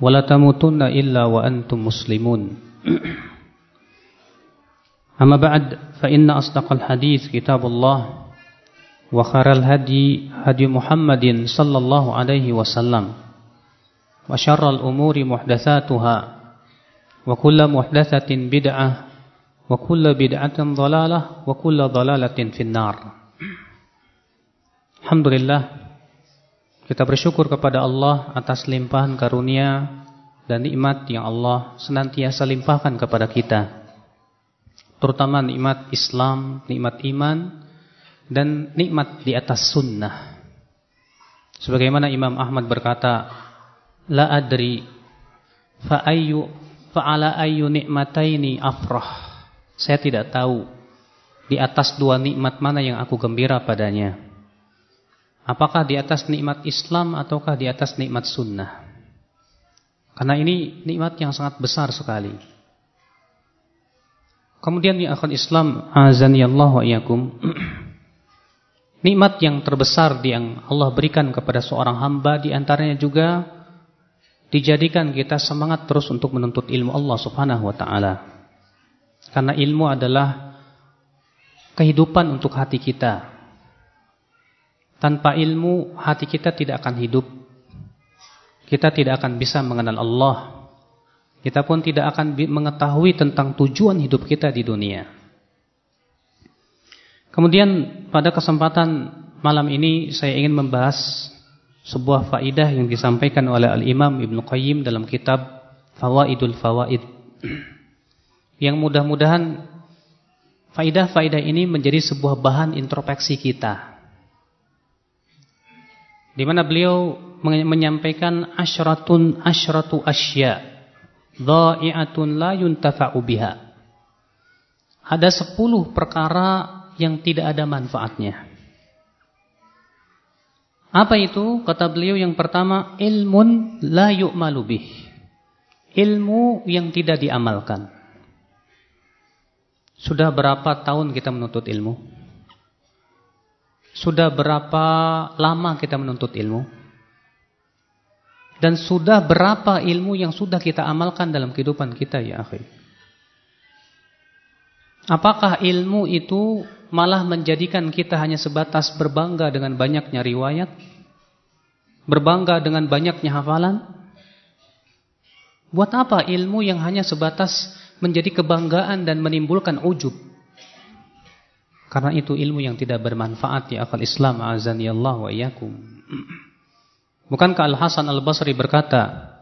ولا تموتن إلا وأنتم مسلمون. أما بعد فإن أصدق الحديث كتاب الله وخير الهدي هدي محمد صلى الله عليه وسلم وشر الأمور محدثاتها وكل محدثة بدعة وكل بدعة ضلالة وكل ضلالة في النار. الحمد لله Kita bersyukur kepada Allah atas limpahan karunia dan nikmat yang Allah senantiasa limpahkan kepada kita. Terutama nikmat Islam, nikmat iman, dan nikmat di atas sunnah. Sebagaimana Imam Ahmad berkata, La adri fa'ayyu fa'ala ayyu nikmataini afrah. Saya tidak tahu di atas dua nikmat mana yang aku gembira padanya. Apakah di atas nikmat Islam ataukah di atas nikmat sunnah? Karena ini nikmat yang sangat besar sekali. Kemudian di akhir Islam Allah wa nikmat yang terbesar yang Allah berikan kepada seorang hamba di antaranya juga dijadikan kita semangat terus untuk menuntut ilmu Allah Subhanahu wa taala. Karena ilmu adalah kehidupan untuk hati kita. Tanpa ilmu hati kita tidak akan hidup. Kita tidak akan bisa mengenal Allah. Kita pun tidak akan mengetahui tentang tujuan hidup kita di dunia. Kemudian pada kesempatan malam ini saya ingin membahas sebuah faidah yang disampaikan oleh Al-Imam Ibn Qayyim dalam kitab Fawaidul Fawaid. Yang mudah-mudahan faidah-faidah ini menjadi sebuah bahan introspeksi kita di mana beliau menyampaikan asyratun asyratu asya dha'i'atun la yuntafa'u biha. Ada sepuluh perkara yang tidak ada manfaatnya. Apa itu? Kata beliau yang pertama, ilmun la yu'malu bih. Ilmu yang tidak diamalkan. Sudah berapa tahun kita menuntut ilmu? Sudah berapa lama kita menuntut ilmu? Dan sudah berapa ilmu yang sudah kita amalkan dalam kehidupan kita ya akhi? Apakah ilmu itu malah menjadikan kita hanya sebatas berbangga dengan banyaknya riwayat? Berbangga dengan banyaknya hafalan? Buat apa ilmu yang hanya sebatas menjadi kebanggaan dan menimbulkan ujub? Karena itu ilmu yang tidak bermanfaat ya akal Islam azani Allah wa iyyakum. Bukankah Al Hasan Al Basri berkata,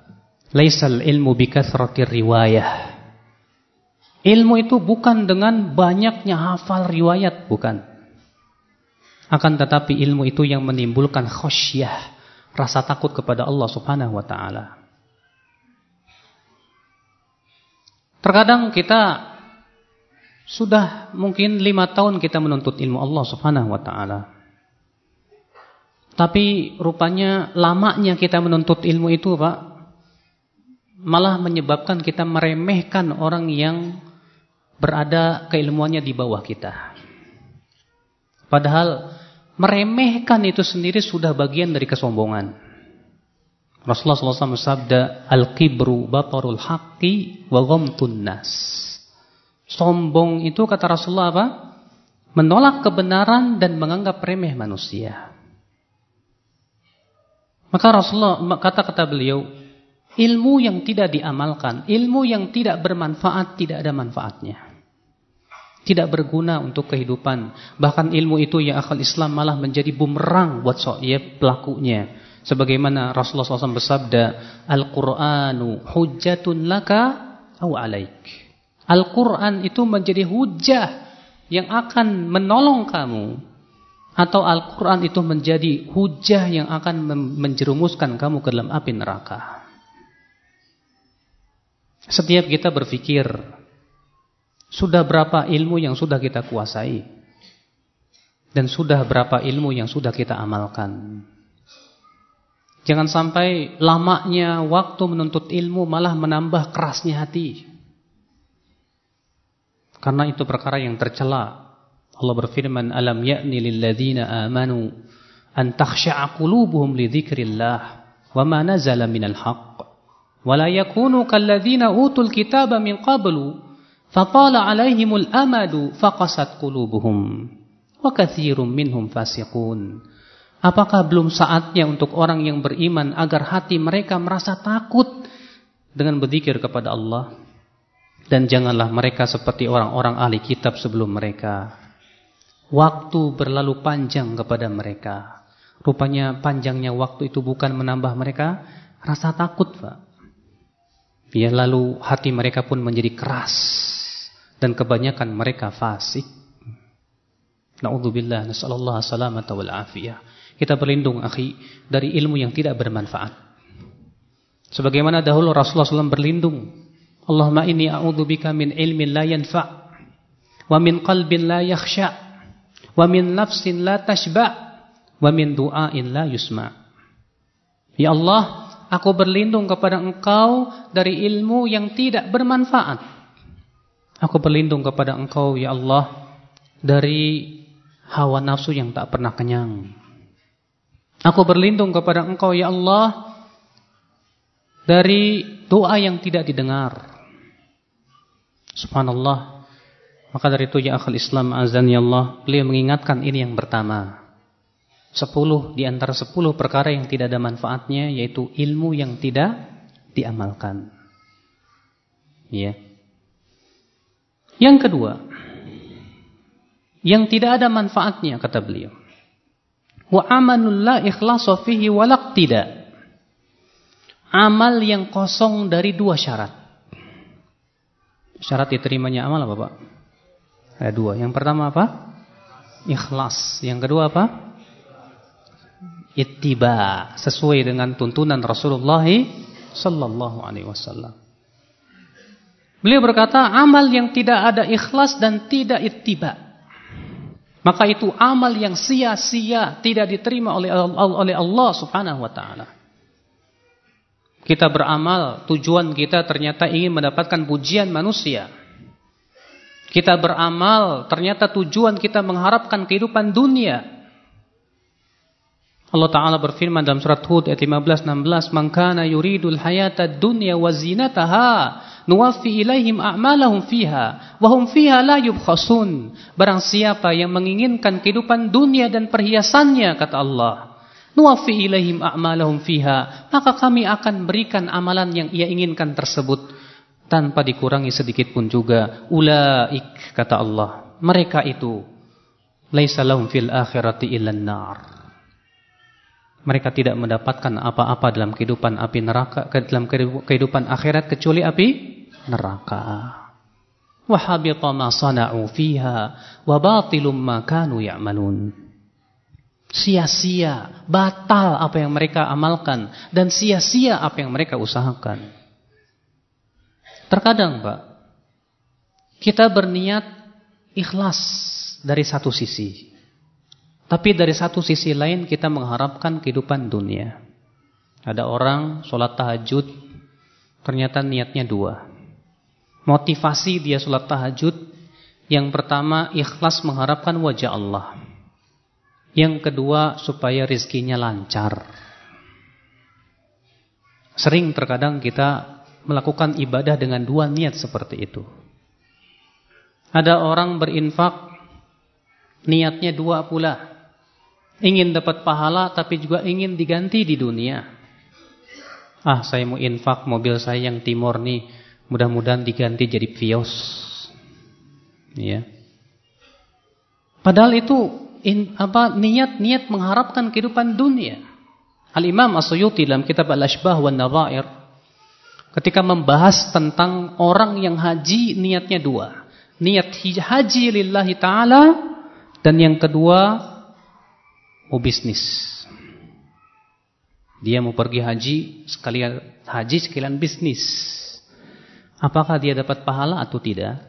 "Laisal ilmu bikathratir riwayah." Ilmu itu bukan dengan banyaknya hafal riwayat, bukan. Akan tetapi ilmu itu yang menimbulkan khosyah, rasa takut kepada Allah Subhanahu wa taala. Terkadang kita sudah mungkin lima tahun kita menuntut ilmu Allah subhanahu wa ta'ala. Tapi rupanya lamanya kita menuntut ilmu itu Pak. Malah menyebabkan kita meremehkan orang yang berada keilmuannya di bawah kita. Padahal meremehkan itu sendiri sudah bagian dari kesombongan. Rasulullah SAW bersabda, Al-kibru batarul haqqi wa ghamtun nas. Sombong itu kata Rasulullah apa? Menolak kebenaran dan menganggap remeh manusia. Maka Rasulullah kata-kata beliau, ilmu yang tidak diamalkan, ilmu yang tidak bermanfaat tidak ada manfaatnya. Tidak berguna untuk kehidupan. Bahkan ilmu itu yang akal Islam malah menjadi bumerang buat ya, pelakunya. Sebagaimana Rasulullah SAW bersabda, Al-Quranu hujjatun laka au alaik. Al-Quran itu menjadi hujah yang akan menolong kamu. Atau Al-Quran itu menjadi hujah yang akan menjerumuskan kamu ke dalam api neraka. Setiap kita berpikir, sudah berapa ilmu yang sudah kita kuasai? Dan sudah berapa ilmu yang sudah kita amalkan? Jangan sampai lamanya waktu menuntut ilmu malah menambah kerasnya hati. Karena itu perkara yang tercela. Allah berfirman, "Alam ya'ni lil ladzina amanu an takhsha'a qulubuhum li dzikrillah wa ma nazala minal haqq wa la yakunu kal ladzina utul kitaba min qablu fatala 'alaihimul amadu faqasat qulubuhum wa katsirum minhum fasiqun." Apakah belum saatnya untuk orang yang beriman agar hati mereka merasa takut dengan berzikir kepada Allah? Dan janganlah mereka seperti orang-orang ahli kitab sebelum mereka. Waktu berlalu panjang kepada mereka. Rupanya panjangnya waktu itu bukan menambah mereka rasa takut, Pak. Ya, lalu hati mereka pun menjadi keras dan kebanyakan mereka fasik. Nauzubillah, nasallallahu salamata wal afiyah. Kita berlindung akhi dari ilmu yang tidak bermanfaat. Sebagaimana dahulu Rasulullah SAW berlindung. Allahumma inni a'udzubika min ilmin la yanfa' wa min qalbin la yakhsha' wa min nafsin la tashba' wa min du'ain la yusma'. Ya Allah, aku berlindung kepada Engkau dari ilmu yang tidak bermanfaat. Aku berlindung kepada Engkau ya Allah dari hawa nafsu yang tak pernah kenyang. Aku berlindung kepada engkau ya Allah dari doa yang tidak didengar. Subhanallah. Maka dari itu ya akhal Islam azan ya Allah, beliau mengingatkan ini yang pertama. Sepuluh di antara sepuluh perkara yang tidak ada manfaatnya yaitu ilmu yang tidak diamalkan. Ya. Yang kedua, yang tidak ada manfaatnya kata beliau wa amalul la ikhlasa fihi walaq tidak. Amal yang kosong dari dua syarat. Syarat diterimanya amal apa, Pak? Ada dua. Yang pertama apa? Ikhlas. Yang kedua apa? Ittiba, sesuai dengan tuntunan Rasulullah sallallahu alaihi wasallam. Beliau berkata, amal yang tidak ada ikhlas dan tidak ittiba maka itu amal yang sia-sia tidak diterima oleh oleh Allah Subhanahu wa taala. Kita beramal, tujuan kita ternyata ingin mendapatkan pujian manusia. Kita beramal, ternyata tujuan kita mengharapkan kehidupan dunia. Allah Ta'ala berfirman dalam surat Hud ayat 15-16, "Man yuridul hayata dunya wa zinataha nuwaffi ilaihim a'malahum fiha wa hum fiha la yubkhasun. Barang siapa yang menginginkan kehidupan dunia dan perhiasannya kata Allah, nuwaffi ilaihim a'malahum fiha, maka kami akan berikan amalan yang ia inginkan tersebut tanpa dikurangi sedikit pun juga. Ulaik kata Allah, mereka itu laisa lahum fil akhirati illan nar. Mereka tidak mendapatkan apa-apa dalam kehidupan api neraka, dalam kehidupan akhirat kecuali api neraka. Wa habita ma sana'u fiha wa batilum ma kanu ya'malun. Sia-sia, batal apa yang mereka amalkan dan sia-sia apa yang mereka usahakan. Terkadang, Pak, kita berniat ikhlas dari satu sisi. Tapi dari satu sisi lain kita mengharapkan kehidupan dunia. Ada orang sholat tahajud, ternyata niatnya dua motivasi dia sholat tahajud yang pertama ikhlas mengharapkan wajah Allah yang kedua supaya rizkinya lancar. Sering terkadang kita melakukan ibadah dengan dua niat seperti itu. Ada orang berinfak niatnya dua pula. Ingin dapat pahala tapi juga ingin diganti di dunia. Ah saya mau infak mobil saya yang timur nih. Mudah-mudahan diganti jadi Vios. Ya. Padahal itu in, apa niat-niat mengharapkan kehidupan dunia. Al-Imam As-Suyuti dalam kitab Al-Ashbah wa Nadhair ketika membahas tentang orang yang haji niatnya dua. Niat haji lillahi taala dan yang kedua mau bisnis. Dia mau pergi haji sekalian haji sekalian bisnis. Apakah dia dapat pahala atau tidak?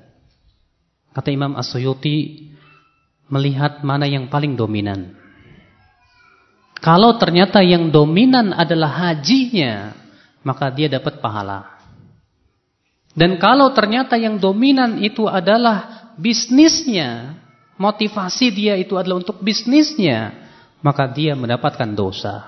Kata Imam As-Suyuti melihat mana yang paling dominan. Kalau ternyata yang dominan adalah hajinya, maka dia dapat pahala. Dan kalau ternyata yang dominan itu adalah bisnisnya, motivasi dia itu adalah untuk bisnisnya, maka dia mendapatkan dosa.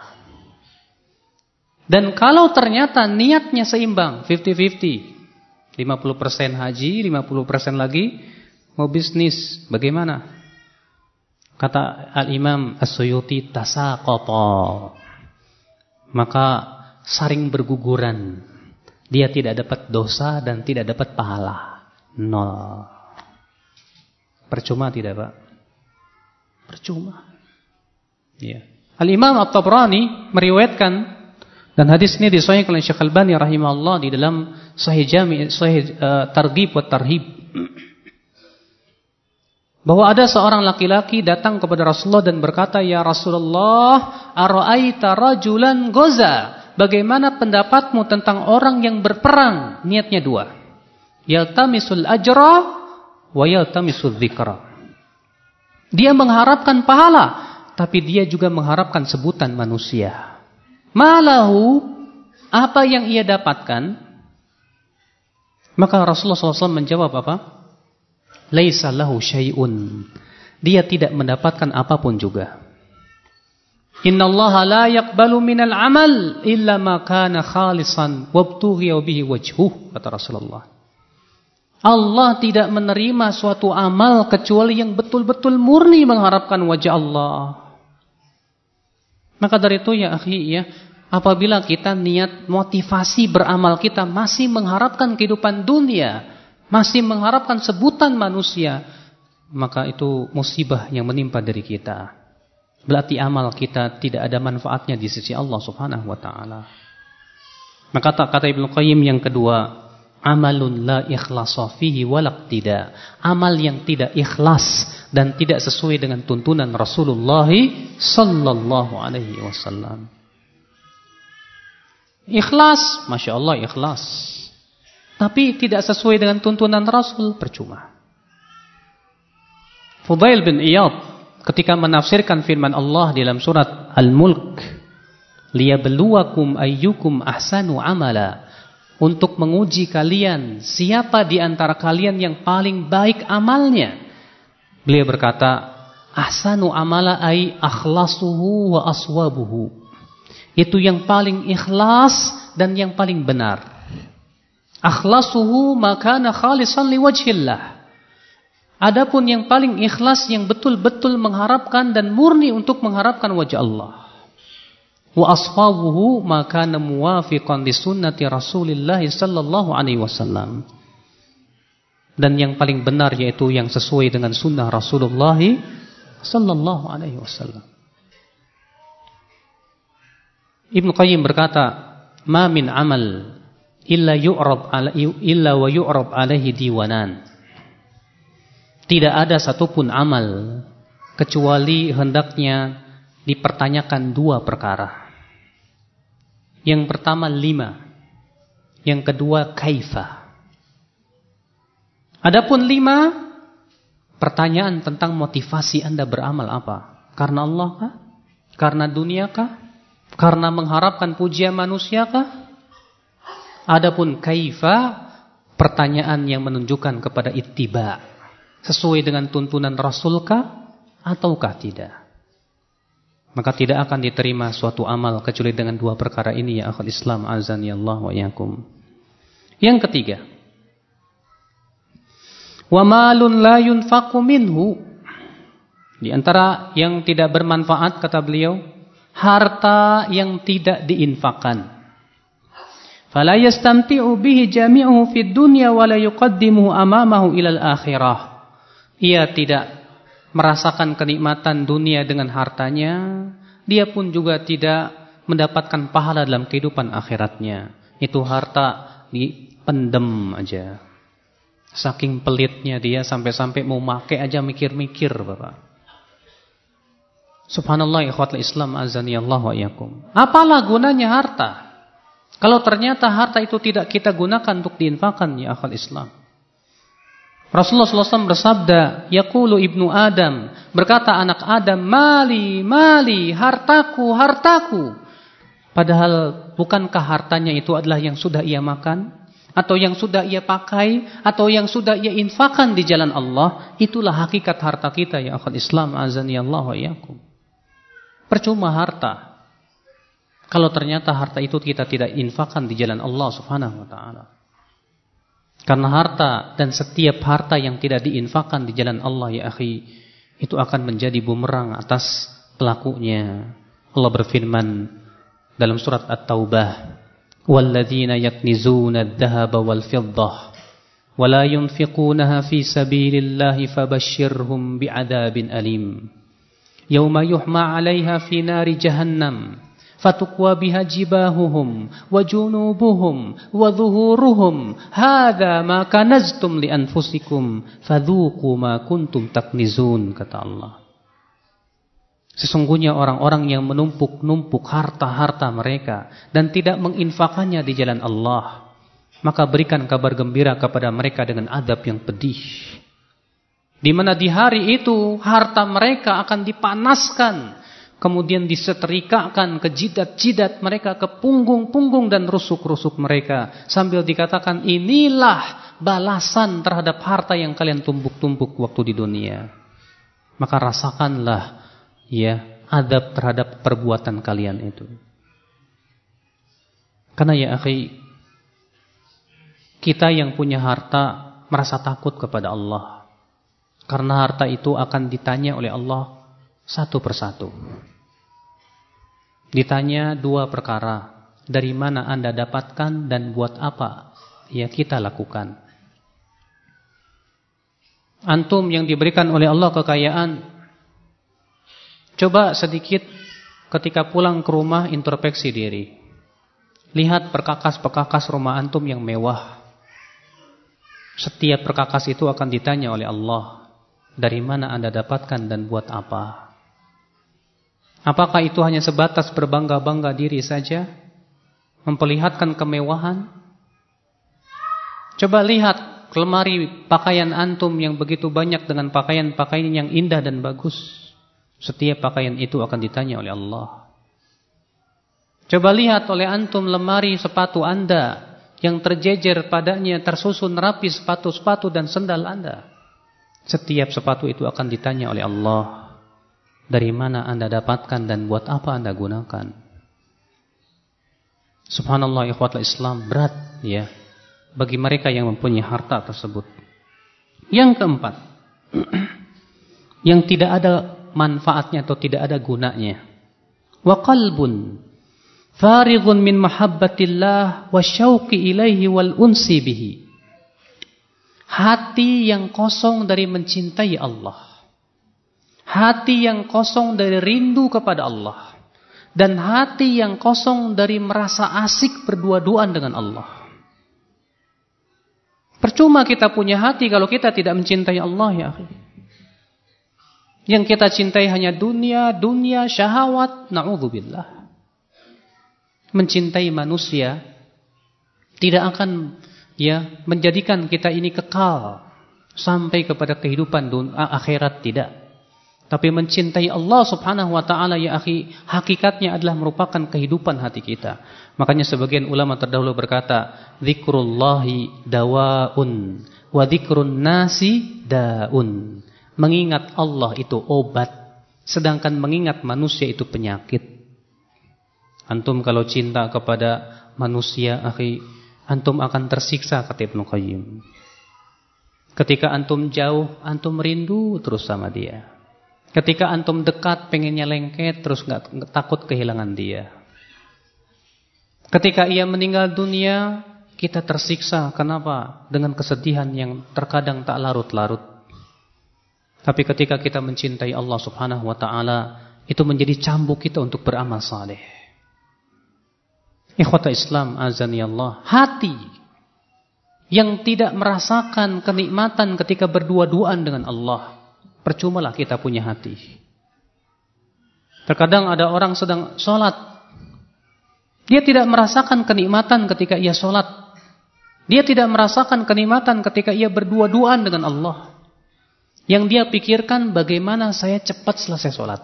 Dan kalau ternyata niatnya seimbang, 50-50, 50% haji, 50% lagi mau bisnis, bagaimana? Kata Al-Imam As-Suyuti tasaqata. Maka saring berguguran dia tidak dapat dosa dan tidak dapat pahala. Nol. Percuma tidak Pak? Percuma. Ya. Al-Imam At-Tabrani meriwayatkan dan hadis ini disahihkan oleh Syekh Al-Albani rahimahullah di dalam Sahih Jami' Sahih uh, Targhib wa Tarhib. Bahwa ada seorang laki-laki datang kepada Rasulullah dan berkata, "Ya Rasulullah, ara'aita rajulan goza?" Bagaimana pendapatmu tentang orang yang berperang? Niatnya dua. Yaltamisul ajra wa yaltamisul dzikra. Dia mengharapkan pahala, tapi dia juga mengharapkan sebutan manusia. Malahu apa yang ia dapatkan? Maka Rasulullah SAW menjawab apa? Laisa lahu syai'un. Dia tidak mendapatkan apa pun juga. Inna Allah la yakbalu minal amal illa ma kana khalisan wabtughiya bihi wajhuh kata Rasulullah. Allah tidak menerima suatu amal kecuali yang betul-betul murni mengharapkan wajah Allah. Maka dari itu ya akhi ya, apabila kita niat motivasi beramal kita masih mengharapkan kehidupan dunia, masih mengharapkan sebutan manusia, maka itu musibah yang menimpa dari kita. Berarti amal kita tidak ada manfaatnya di sisi Allah Subhanahu wa taala. Maka kata Ibnu Qayyim yang kedua, amalun la ikhlasa fihi tidak. Amal yang tidak ikhlas dan tidak sesuai dengan tuntunan Rasulullah sallallahu alaihi wasallam. Ikhlas, Masya Allah ikhlas. Tapi tidak sesuai dengan tuntunan Rasul, percuma. Fudail bin Iyad ketika menafsirkan firman Allah dalam surat Al-Mulk liyabluwakum ayyukum ahsanu amala. Untuk menguji kalian siapa di antara kalian yang paling baik amalnya? Beliau berkata ahsanu amala ay akhlasuhu wa aswabuhu. Itu yang paling ikhlas dan yang paling benar akhlasuhu makana khalisan liwajhillah Adapun yang paling ikhlas yang betul-betul mengharapkan dan murni untuk mengharapkan wajah Allah. Wa ashabuhu maka muwafiqan li sunnati Rasulillah sallallahu alaihi wasallam. Dan yang paling benar yaitu yang sesuai dengan sunnah Rasulullah sallallahu alaihi wasallam. Ibnu Qayyim berkata, "Ma min amal illa yu'rab illa wa yu'rab alaihi diwanan." Tidak ada satupun amal kecuali hendaknya dipertanyakan dua perkara. Yang pertama lima, yang kedua kaifa. Adapun lima, pertanyaan tentang motivasi anda beramal apa? Karena Allah kah? Karena dunia kah? Karena mengharapkan pujian manusia kah? Adapun kaifa, pertanyaan yang menunjukkan kepada ittiba' sesuai dengan tuntunan Rasulkah ataukah tidak? Maka tidak akan diterima suatu amal kecuali dengan dua perkara ini ya akhul Islam azan ya Allah wa yakum. Yang ketiga, wa malun la yunfaqu minhu. Di antara yang tidak bermanfaat kata beliau, harta yang tidak diinfakkan. Amamahu ilal akhirah. Ia tidak merasakan kenikmatan dunia dengan hartanya, dia pun juga tidak mendapatkan pahala dalam kehidupan akhiratnya. Itu harta dipendem aja. Saking pelitnya dia sampai-sampai mau make aja mikir-mikir, Bapak. Subhanallah ikhwatul Islam azani Allah wa iyakum. Apalah gunanya harta? Kalau ternyata harta itu tidak kita gunakan untuk diinfakkan ya akal Islam. Rasulullah SAW bersabda, Yaqulu ibnu Adam, berkata anak Adam, mali, mali, hartaku, hartaku. Padahal bukankah hartanya itu adalah yang sudah ia makan? Atau yang sudah ia pakai? Atau yang sudah ia infakkan di jalan Allah? Itulah hakikat harta kita ya akal Islam. Azani Allah wa iyakum. Percuma harta. Kalau ternyata harta itu kita tidak infakkan di jalan Allah subhanahu wa ta'ala. Karena harta dan setiap harta yang tidak diinfakkan di jalan Allah ya akhi itu akan menjadi bumerang atas pelakunya. Allah berfirman dalam surat At-Taubah, "Walladzina yaknizuna adh-dhahaba wal fiddah wa la yunfiqunaha fi sabilillahi fabashshirhum bi'adzabin alim. Yauma yuhma 'alaiha fi nari jahannam." Wa junubuhum wa dhuhuruhum hadza ma kanaztum li anfusikum. Fadhuqu ma kuntum taknizun kata Allah. Sesungguhnya orang-orang yang menumpuk-numpuk harta-harta mereka dan tidak menginfakannya di jalan Allah, maka berikan kabar gembira kepada mereka dengan adab yang pedih. Di mana di hari itu harta mereka akan dipanaskan kemudian disetrikakan ke jidat-jidat mereka, ke punggung-punggung dan rusuk-rusuk mereka. Sambil dikatakan inilah balasan terhadap harta yang kalian tumpuk-tumpuk waktu di dunia. Maka rasakanlah ya adab terhadap perbuatan kalian itu. Karena ya akhi, kita yang punya harta merasa takut kepada Allah. Karena harta itu akan ditanya oleh Allah satu persatu. Ditanya dua perkara. Dari mana anda dapatkan dan buat apa ya kita lakukan. Antum yang diberikan oleh Allah kekayaan. Coba sedikit ketika pulang ke rumah introspeksi diri. Lihat perkakas-perkakas rumah antum yang mewah. Setiap perkakas itu akan ditanya oleh Allah. Dari mana anda dapatkan dan buat apa. Apakah itu hanya sebatas berbangga-bangga diri saja? Memperlihatkan kemewahan? Coba lihat lemari pakaian antum yang begitu banyak dengan pakaian-pakaian yang indah dan bagus. Setiap pakaian itu akan ditanya oleh Allah. Coba lihat oleh antum lemari sepatu anda yang terjejer padanya tersusun rapi sepatu-sepatu dan sendal anda. Setiap sepatu itu akan ditanya oleh Allah. Dari mana anda dapatkan dan buat apa anda gunakan? Subhanallah ikhwatul Islam berat ya bagi mereka yang mempunyai harta tersebut. Yang keempat, yang tidak ada manfaatnya atau tidak ada gunanya. Wa qalbun farighun min mahabbatillah wa syauqi ilaihi wal unsi bihi. Hati yang kosong dari mencintai Allah Hati yang kosong dari rindu kepada Allah. Dan hati yang kosong dari merasa asik berdua-duaan dengan Allah. Percuma kita punya hati kalau kita tidak mencintai Allah ya Yang kita cintai hanya dunia, dunia, syahwat, na'udzubillah. Mencintai manusia tidak akan ya menjadikan kita ini kekal sampai kepada kehidupan akhirat tidak. Tapi mencintai Allah subhanahu wa ta'ala ya akhi, hakikatnya adalah merupakan kehidupan hati kita. Makanya sebagian ulama terdahulu berkata, Zikrullahi dawaun, wa zikrun nasi daun. Mengingat Allah itu obat, sedangkan mengingat manusia itu penyakit. Antum kalau cinta kepada manusia, akhi, antum akan tersiksa kata Ibnu Qayyim. Ketika antum jauh, antum rindu terus sama dia. Ketika antum dekat pengennya lengket terus nggak takut kehilangan dia. Ketika ia meninggal dunia, kita tersiksa. Kenapa? Dengan kesedihan yang terkadang tak larut-larut. Tapi ketika kita mencintai Allah Subhanahu wa taala, itu menjadi cambuk kita untuk beramal saleh. Ikhwata Islam azani Allah, hati yang tidak merasakan kenikmatan ketika berdua-duaan dengan Allah Percumalah kita punya hati. Terkadang ada orang sedang sholat. Dia tidak merasakan kenikmatan ketika ia sholat. Dia tidak merasakan kenikmatan ketika ia berdua-duaan dengan Allah. Yang dia pikirkan bagaimana saya cepat selesai sholat.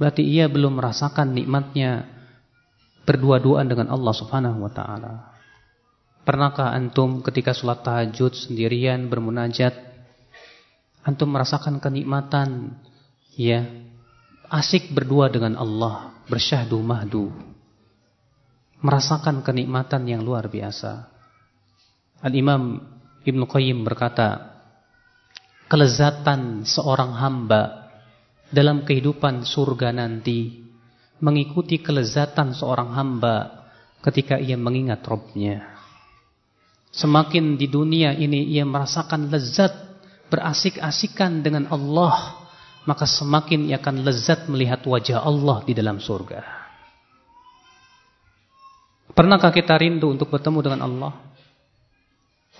Berarti ia belum merasakan nikmatnya berdua-duaan dengan Allah subhanahu wa ta'ala. Pernahkah antum ketika sholat tahajud sendirian bermunajat, antum merasakan kenikmatan, ya, asik berdua dengan Allah, bersyahdu mahdu, merasakan kenikmatan yang luar biasa. Al-Imam Ibn Qayyim berkata, kelezatan seorang hamba dalam kehidupan surga nanti mengikuti kelezatan seorang hamba ketika ia mengingat Robnya. Semakin di dunia ini ia merasakan lezat berasik-asikan dengan Allah, maka semakin ia akan lezat melihat wajah Allah di dalam surga. Pernahkah kita rindu untuk bertemu dengan Allah?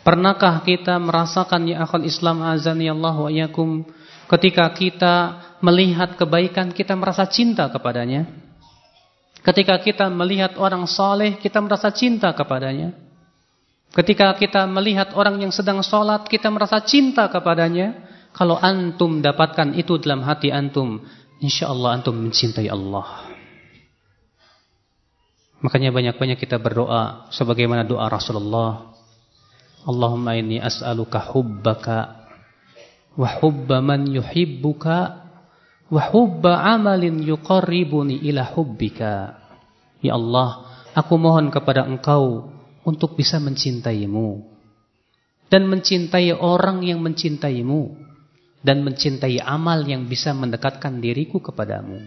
Pernahkah kita merasakan ya akhal Islam azani Allah wa yakum ketika kita melihat kebaikan kita merasa cinta kepadanya? Ketika kita melihat orang saleh kita merasa cinta kepadanya? Ketika kita melihat orang yang sedang sholat, kita merasa cinta kepadanya. Kalau antum dapatkan itu dalam hati antum, insya Allah antum mencintai Allah. Makanya banyak-banyak kita berdoa sebagaimana doa Rasulullah. Allahumma inni as'aluka hubbaka wa hubba man yuhibbuka wa hubba amalin yuqarribuni ila hubbika. Ya Allah, aku mohon kepada engkau untuk bisa mencintaimu dan mencintai orang yang mencintaimu dan mencintai amal yang bisa mendekatkan diriku kepadamu.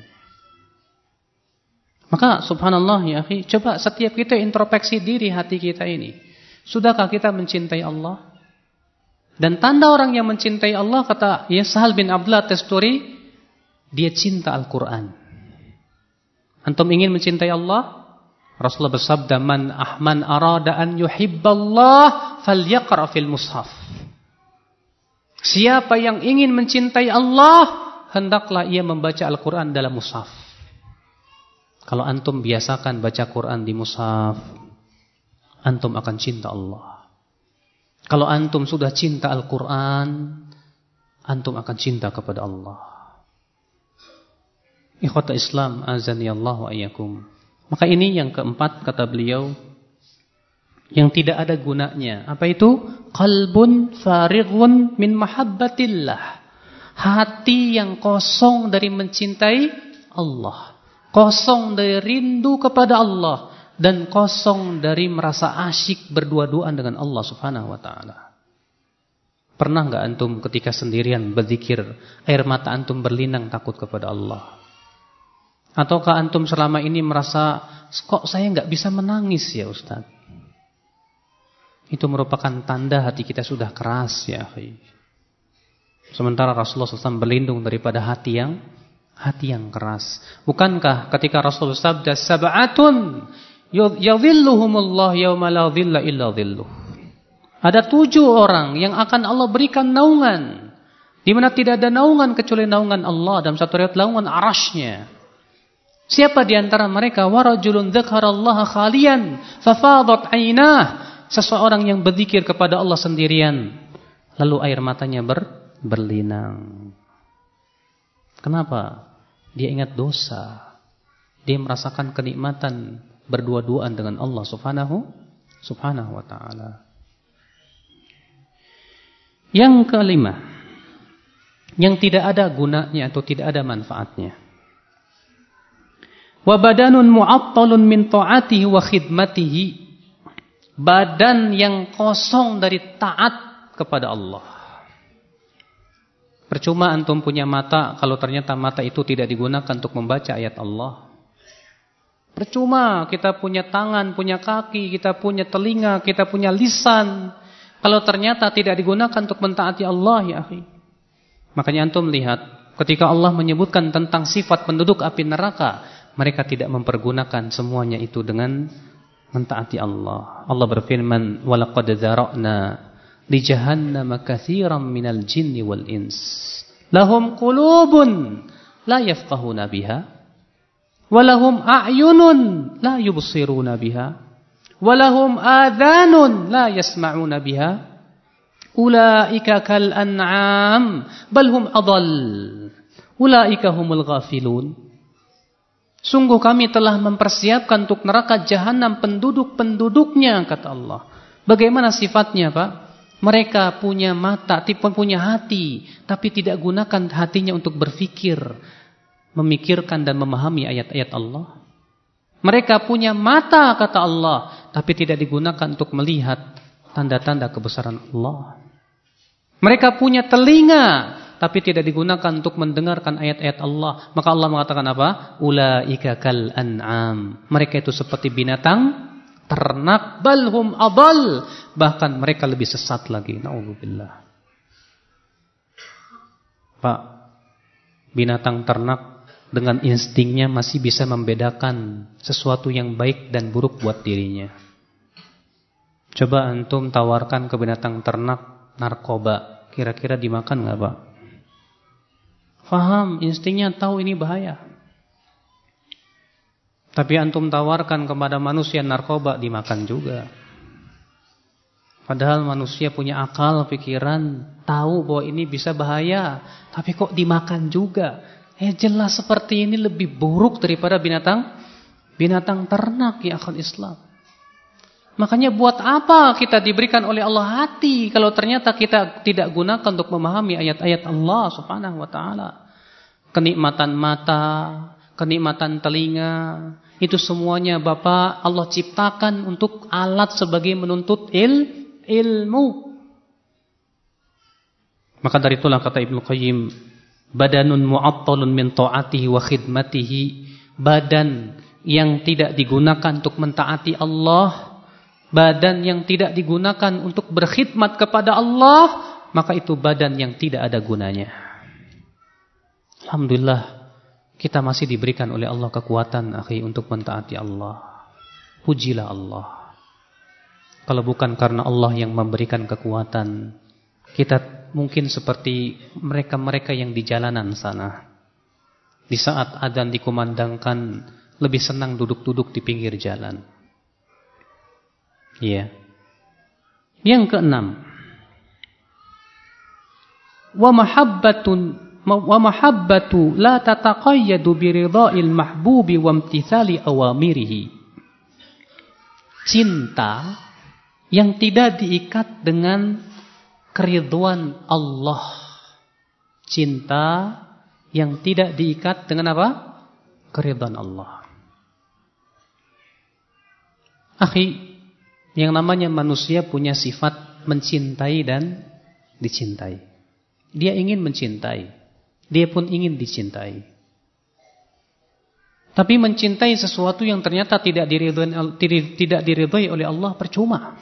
Maka subhanallah ya akhi, coba setiap kita introspeksi diri hati kita ini. Sudahkah kita mencintai Allah? Dan tanda orang yang mencintai Allah kata ya Sahal bin Abdullah Testuri, dia cinta Al-Qur'an. Antum ingin mencintai Allah? Rasulullah bersabda man ahman arada an yuhibballah falyaqra fil mushaf. Siapa yang ingin mencintai Allah, hendaklah ia membaca Al-Qur'an dalam mushaf. Kalau antum biasakan baca Quran di mushaf, antum akan cinta Allah. Kalau antum sudah cinta Al-Qur'an, antum akan cinta kepada Allah. Ikhwata Islam azani Allah wa iyyakum. Maka ini yang keempat kata beliau yang tidak ada gunanya. Apa itu? Qalbun farighun min mahabbatillah. Hati yang kosong dari mencintai Allah. Kosong dari rindu kepada Allah dan kosong dari merasa asyik berdua-duaan dengan Allah Subhanahu wa taala. Pernah enggak antum ketika sendirian berzikir, air mata antum berlinang takut kepada Allah? Ataukah antum selama ini merasa kok saya nggak bisa menangis ya Ustaz? Itu merupakan tanda hati kita sudah keras ya. Sementara Rasulullah SAW berlindung daripada hati yang hati yang keras. Bukankah ketika Rasulullah sabda sab'atun yadhilluhumullah yauma la dhilla illa dhilluh. Ada tujuh orang yang akan Allah berikan naungan. Di mana tidak ada naungan kecuali naungan Allah dalam satu riwayat naungan arasnya. Siapa di antara mereka warajulun dzakarallaha khalian fafadat aynah seseorang yang berzikir kepada Allah sendirian lalu air matanya ber, berlinang. Kenapa? Dia ingat dosa. Dia merasakan kenikmatan berdua-duaan dengan Allah Subhanahu Subhanahu wa taala. Yang kelima, yang tidak ada gunanya atau tidak ada manfaatnya. Wa badanun mu'attalun min ta'atihi wa khidmatihi. Badan yang kosong dari taat kepada Allah. Percuma antum punya mata kalau ternyata mata itu tidak digunakan untuk membaca ayat Allah. Percuma kita punya tangan, punya kaki, kita punya telinga, kita punya lisan. Kalau ternyata tidak digunakan untuk mentaati Allah ya akhi. Makanya antum lihat ketika Allah menyebutkan tentang sifat penduduk api neraka mereka tidak mempergunakan semuanya itu dengan mentaati Allah. Allah berfirman, "Walaqad dzara'na li jahannam katsiran minal jinni wal ins. Lahum qulubun la yafqahuna biha Walahum a'yunun la yubsiruna biha. Walahum adhanun la yasma'una biha. Ulaika kal an'am bal hum adall. Ulaika humul ghafilun. Sungguh kami telah mempersiapkan untuk neraka jahanam penduduk-penduduknya kata Allah. Bagaimana sifatnya, Pak? Mereka punya mata, tipe punya hati, tapi tidak gunakan hatinya untuk berfikir, memikirkan dan memahami ayat-ayat Allah. Mereka punya mata kata Allah, tapi tidak digunakan untuk melihat tanda-tanda kebesaran Allah. Mereka punya telinga, tapi tidak digunakan untuk mendengarkan ayat-ayat Allah. Maka Allah mengatakan apa? Ulaika kal an'am. Mereka itu seperti binatang ternak. Balhum adal bahkan mereka lebih sesat lagi. Naudzubillah. Pak binatang ternak dengan instingnya masih bisa membedakan sesuatu yang baik dan buruk buat dirinya. Coba antum tawarkan ke binatang ternak narkoba. Kira-kira dimakan nggak Pak Faham, instingnya tahu ini bahaya. Tapi antum tawarkan kepada manusia narkoba dimakan juga. Padahal manusia punya akal, pikiran, tahu bahwa ini bisa bahaya, tapi kok dimakan juga. Eh jelas seperti ini lebih buruk daripada binatang binatang ternak ya akal Islam. Makanya buat apa kita diberikan oleh Allah hati kalau ternyata kita tidak gunakan untuk memahami ayat-ayat Allah Subhanahu wa taala. Kenikmatan mata, kenikmatan telinga, itu semuanya Bapak Allah ciptakan untuk alat sebagai menuntut il, ilmu. Maka dari itulah kata Ibnu Qayyim, badanun mu'attalun min ta'atihi wa khidmatihi, badan yang tidak digunakan untuk mentaati Allah, badan yang tidak digunakan untuk berkhidmat kepada Allah, maka itu badan yang tidak ada gunanya. Alhamdulillah kita masih diberikan oleh Allah kekuatan akhi untuk mentaati Allah. Pujilah Allah. Kalau bukan karena Allah yang memberikan kekuatan, kita mungkin seperti mereka-mereka yang di jalanan sana. Di saat adzan dikumandangkan, lebih senang duduk-duduk di pinggir jalan. Iya. Yang keenam. Wa mahabbatun wa mahabbatu la tataqayyadu biridha'il mahbubi wa imtithali awamirihi. Cinta yang tidak diikat dengan keriduan Allah. Cinta yang tidak diikat dengan apa? Keriduan Allah. Akhi, yang namanya manusia punya sifat mencintai dan dicintai. Dia ingin mencintai. Dia pun ingin dicintai. Tapi mencintai sesuatu yang ternyata tidak diridhoi, tidak diridhoi oleh Allah percuma.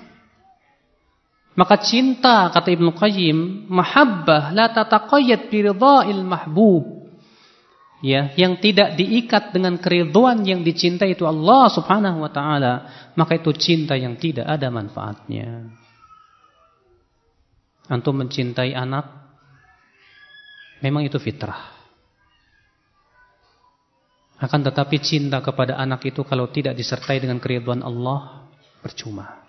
Maka cinta kata Ibnu Qayyim, mahabbah la tataqayyad bi mahbub. Ya, yang tidak diikat dengan keriduan yang dicintai itu Allah Subhanahu wa taala, maka itu cinta yang tidak ada manfaatnya. Antum mencintai anak Memang itu fitrah. Akan tetapi cinta kepada anak itu kalau tidak disertai dengan keriduan Allah, percuma.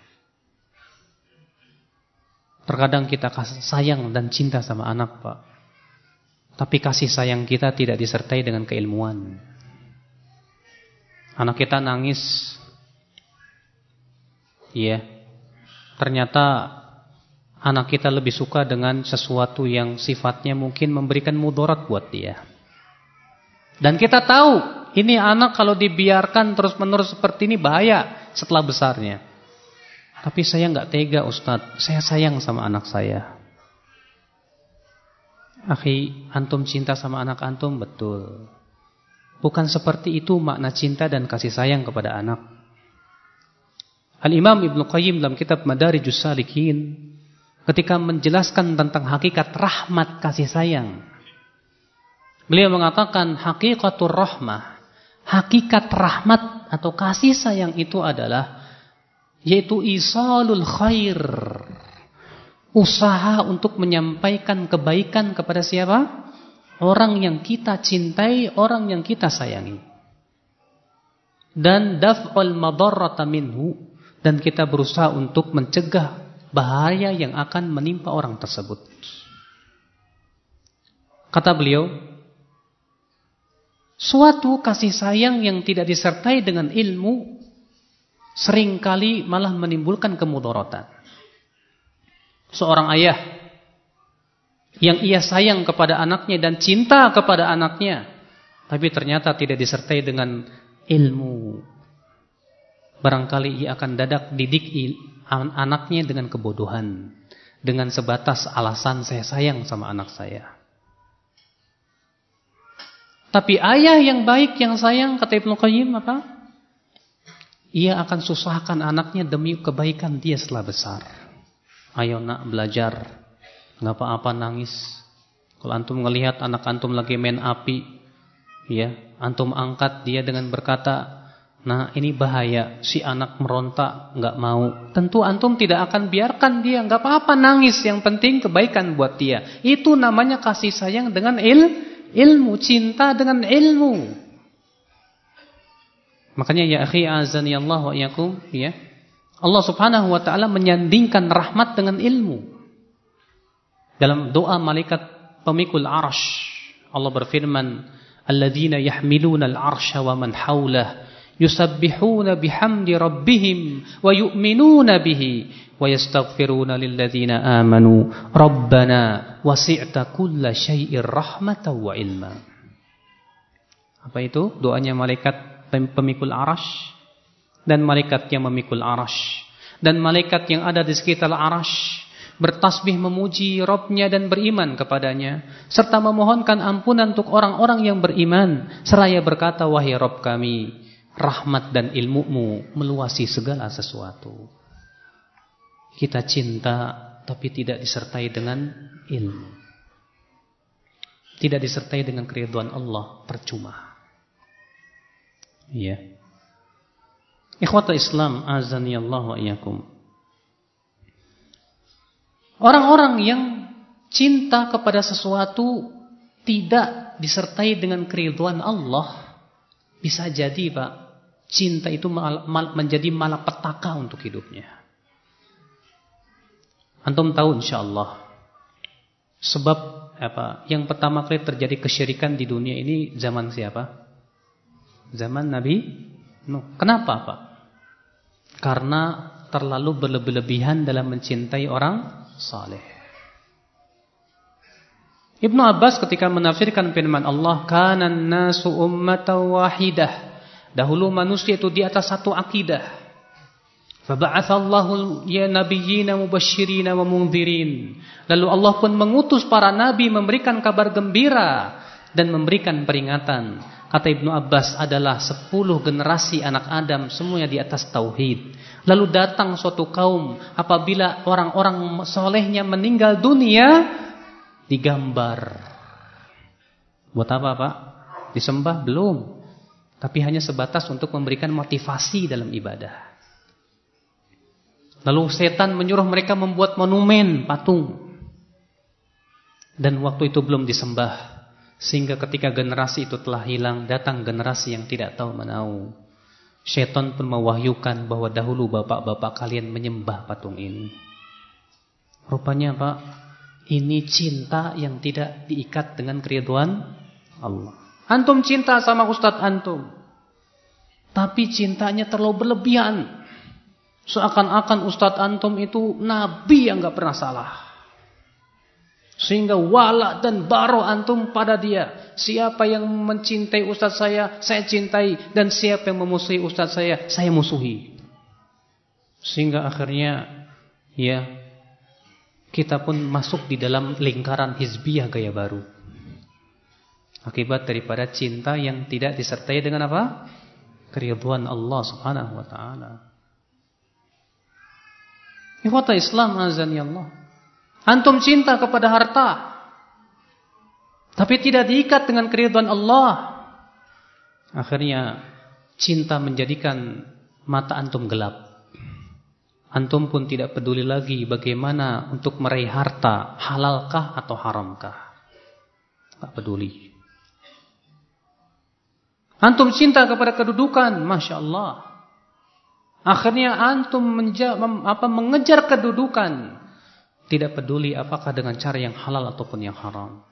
Terkadang kita sayang dan cinta sama anak, Pak. Tapi kasih sayang kita tidak disertai dengan keilmuan. Anak kita nangis. Iya. Ternyata anak kita lebih suka dengan sesuatu yang sifatnya mungkin memberikan mudarat buat dia. Dan kita tahu, ini anak kalau dibiarkan terus-menerus seperti ini bahaya setelah besarnya. Tapi saya nggak tega Ustadz, saya sayang sama anak saya. Akhi, antum cinta sama anak antum betul. Bukan seperti itu makna cinta dan kasih sayang kepada anak. Al-Imam Ibn Qayyim dalam kitab Madarijus Salikin ketika menjelaskan tentang hakikat rahmat kasih sayang. Beliau mengatakan hakikatur rahmah, hakikat rahmat atau kasih sayang itu adalah yaitu isalul khair. Usaha untuk menyampaikan kebaikan kepada siapa? Orang yang kita cintai, orang yang kita sayangi. dan daf'ul madarrata minhu dan kita berusaha untuk mencegah bahaya yang akan menimpa orang tersebut. Kata beliau, suatu kasih sayang yang tidak disertai dengan ilmu sering kali malah menimbulkan kemudaratan. Seorang ayah yang ia sayang kepada anaknya dan cinta kepada anaknya, tapi ternyata tidak disertai dengan ilmu. Barangkali ia akan dadak didik anaknya dengan kebodohan, dengan sebatas alasan saya sayang sama anak saya. Tapi ayah yang baik yang sayang kata Ibnu Qayyim apa? Ia akan susahkan anaknya demi kebaikan dia setelah besar. Ayo nak belajar. Enggak apa-apa nangis. Kalau antum ngelihat anak antum lagi main api, ya, antum angkat dia dengan berkata, "Nah, ini bahaya." Si anak meronta, enggak mau. Tentu antum tidak akan biarkan dia, enggak apa-apa nangis, yang penting kebaikan buat dia. Itu namanya kasih sayang dengan il Ilmu, cinta dengan ilmu. Makanya ya akhi azani Allah wa iyakum, ya. Allah Subhanahu wa taala menyandingkan rahmat dengan ilmu. Dalam doa malaikat pemikul arsy, Allah berfirman, "Alladzina yahmiluna al-arsya wa man hawlah yusabbihuna bihamdi rabbihim wa yu'minuna bihi wa yastaghfiruna lilladzina amanu. Rabbana wasi'ta kulla syai'ir rahmatan wa ilma. Apa itu doanya malaikat pemikul arash dan malaikat yang memikul arash dan malaikat yang ada di sekitar arash bertasbih memuji Robnya dan beriman kepadanya serta memohonkan ampunan untuk orang-orang yang beriman seraya berkata wahai Rob kami rahmat dan ilmumu meluasi segala sesuatu. Kita cinta tapi tidak disertai dengan ilmu. Tidak disertai dengan keriduan Allah, percuma. Iya. Ikhwata Islam azani Allah wa iyakum. Orang-orang yang cinta kepada sesuatu tidak disertai dengan keriduan Allah bisa jadi Pak cinta itu mal, mal, menjadi malapetaka untuk hidupnya. Antum tahu insyaallah sebab apa? Yang pertama kali terjadi kesyirikan di dunia ini zaman siapa? Zaman Nabi Nuh. Kenapa, Pak? Karena terlalu berlebihan dalam mencintai orang saleh. Ibnu Abbas ketika menafsirkan firman Allah, "Kanan nasu ummatan wahidah." Dahulu manusia itu di atas satu akidah. Faba'athallahu ya nabiyyina mubashshirina wa mundhirin. Lalu Allah pun mengutus para nabi memberikan kabar gembira dan memberikan peringatan. Kata Ibnu Abbas adalah sepuluh generasi anak Adam semuanya di atas tauhid. Lalu datang suatu kaum apabila orang-orang solehnya meninggal dunia digambar. Buat apa Pak? Disembah? Belum. Tapi hanya sebatas untuk memberikan motivasi dalam ibadah. Lalu setan menyuruh mereka membuat monumen, patung. Dan waktu itu belum disembah. Sehingga ketika generasi itu telah hilang, datang generasi yang tidak tahu menau. Setan pun mewahyukan bahwa dahulu bapak-bapak kalian menyembah patung ini. Rupanya Pak, ini cinta yang tidak diikat dengan keriduan Allah. Antum cinta sama ustadz antum. Tapi cintanya terlalu berlebihan. Seakan-akan ustadz antum itu nabi yang gak pernah salah. Sehingga wala dan baro antum pada dia. Siapa yang mencintai ustadz saya, saya cintai. Dan siapa yang memusuhi ustadz saya, saya musuhi. Sehingga akhirnya ya kita pun masuk di dalam lingkaran hizbiyah gaya baru. Akibat daripada cinta yang tidak disertai dengan apa? Keridhaan Allah Subhanahu wa taala. Ikhwata Islam azani Allah. Antum cinta kepada harta tapi tidak diikat dengan keridhaan Allah. Akhirnya cinta menjadikan mata antum gelap. Antum pun tidak peduli lagi bagaimana untuk meraih harta, halalkah atau haramkah. Tak peduli. Antum cinta kepada kedudukan, masya Allah. Akhirnya antum menja, apa, mengejar kedudukan, tidak peduli apakah dengan cara yang halal ataupun yang haram.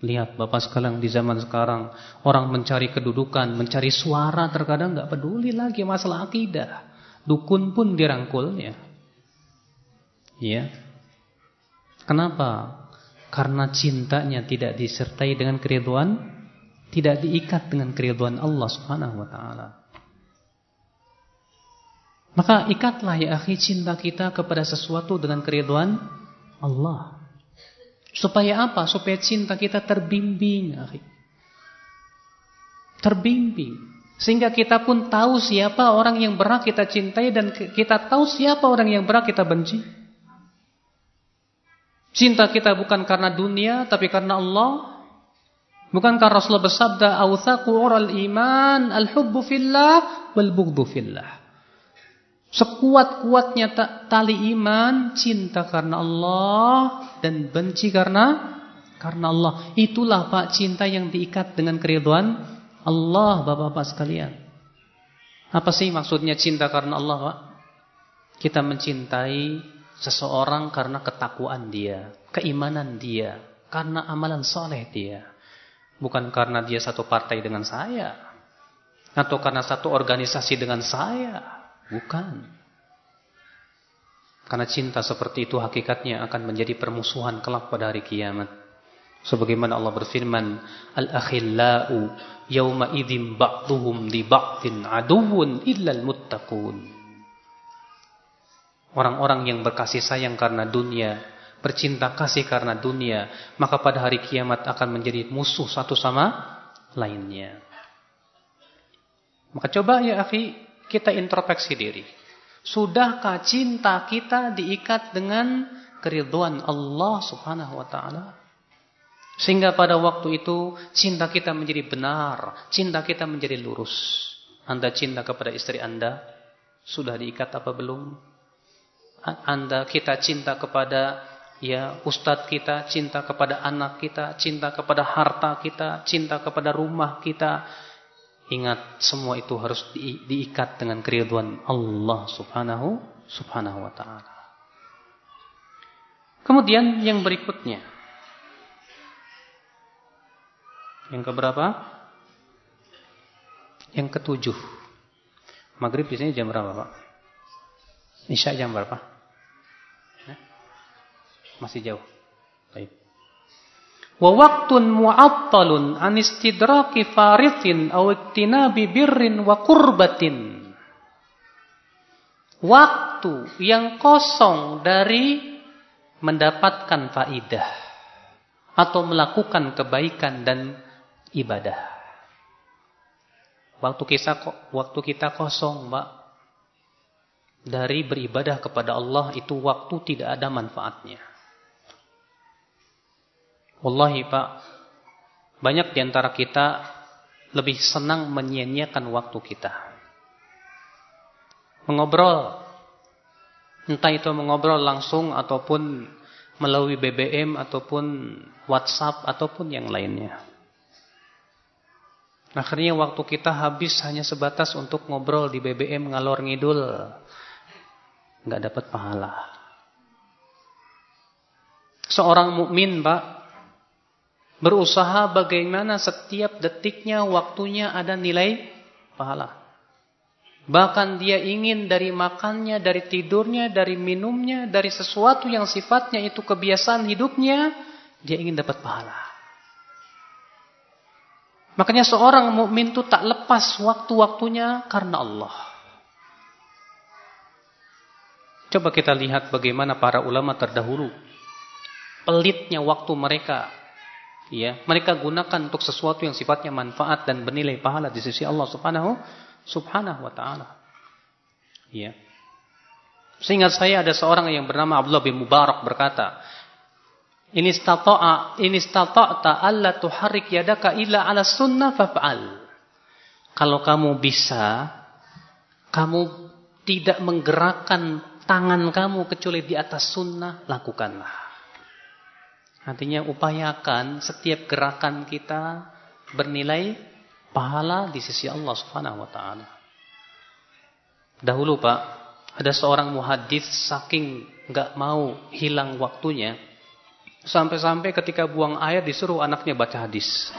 Lihat bapak sekalian di zaman sekarang orang mencari kedudukan, mencari suara terkadang nggak peduli lagi masalah akidah. Dukun pun dirangkulnya. Ya. Kenapa? Karena cintanya tidak disertai dengan keriduan, tidak diikat dengan keriduan Allah Subhanahu wa taala. Maka ikatlah ya akhi cinta kita kepada sesuatu dengan keriduan Allah. Supaya apa? Supaya cinta kita terbimbing. Terbimbing. Sehingga kita pun tahu siapa orang yang berhak kita cintai dan kita tahu siapa orang yang berhak kita benci. Cinta kita bukan karena dunia tapi karena Allah. Bukankah Rasulullah bersabda, "Awthaqu ural iman al-hubbu fillah wal bughdhu fillah." Sekuat-kuatnya tali iman, cinta karena Allah dan benci karena karena Allah. Itulah Pak cinta yang diikat dengan keriduan Allah, Bapak-bapak sekalian. Apa sih maksudnya cinta karena Allah, Pak? Kita mencintai seseorang karena ketakwaan dia, keimanan dia, karena amalan soleh dia. Bukan karena dia satu partai dengan saya. Atau karena satu organisasi dengan saya Bukan. Karena cinta seperti itu hakikatnya akan menjadi permusuhan kelak pada hari kiamat. Sebagaimana Allah berfirman, Al-akhillau yawma idzim ba'duhum li ba'din aduwwun illal muttaqun. Orang-orang yang berkasih sayang karena dunia, bercinta kasih karena dunia, maka pada hari kiamat akan menjadi musuh satu sama lainnya. Maka coba ya akhi, kita introspeksi diri. Sudahkah cinta kita diikat dengan keriduan Allah Subhanahu wa taala? Sehingga pada waktu itu cinta kita menjadi benar, cinta kita menjadi lurus. Anda cinta kepada istri Anda sudah diikat apa belum? Anda kita cinta kepada ya ustadz kita, cinta kepada anak kita, cinta kepada harta kita, cinta kepada rumah kita, Ingat semua itu harus di, diikat dengan keriduan Allah Subhanahu Subhanahu wa taala. Kemudian yang berikutnya. Yang keberapa? Yang ketujuh. Maghrib biasanya jam berapa, Pak? Isya jam berapa? Masih jauh. Baik wa waqtun mu'attalun an istidraki farithin aw iktinabi birrin wa kurbatin. Waktu yang kosong dari mendapatkan faidah atau melakukan kebaikan dan ibadah. Waktu kita waktu kita kosong Mbak. Dari beribadah kepada Allah itu waktu tidak ada manfaatnya Wallahi Pak, banyak di antara kita lebih senang menyia-nyiakan waktu kita. Mengobrol, entah itu mengobrol langsung ataupun melalui BBM ataupun WhatsApp ataupun yang lainnya. Akhirnya waktu kita habis hanya sebatas untuk ngobrol di BBM ngalor ngidul. Nggak dapat pahala. Seorang mukmin, Pak, Berusaha bagaimana setiap detiknya, waktunya ada nilai pahala. Bahkan dia ingin dari makannya, dari tidurnya, dari minumnya, dari sesuatu yang sifatnya itu kebiasaan hidupnya, dia ingin dapat pahala. Makanya seorang mukmin itu tak lepas waktu-waktunya karena Allah. Coba kita lihat bagaimana para ulama terdahulu. Pelitnya waktu mereka ya mereka gunakan untuk sesuatu yang sifatnya manfaat dan bernilai pahala di sisi Allah Subhanahu Subhanahu wa taala. Ya. Seingat saya ada seorang yang bernama Abdullah bin Mubarak berkata, "Ini istata'a ini istata'ta alla tuharrik yadaka illa 'ala sunnah faf'al." Kalau kamu bisa kamu tidak menggerakkan tangan kamu kecuali di atas sunnah, lakukanlah. Artinya upayakan setiap gerakan kita bernilai pahala di sisi Allah Subhanahu wa taala. Dahulu Pak, ada seorang muhadis saking nggak mau hilang waktunya sampai-sampai ketika buang air disuruh anaknya baca hadis.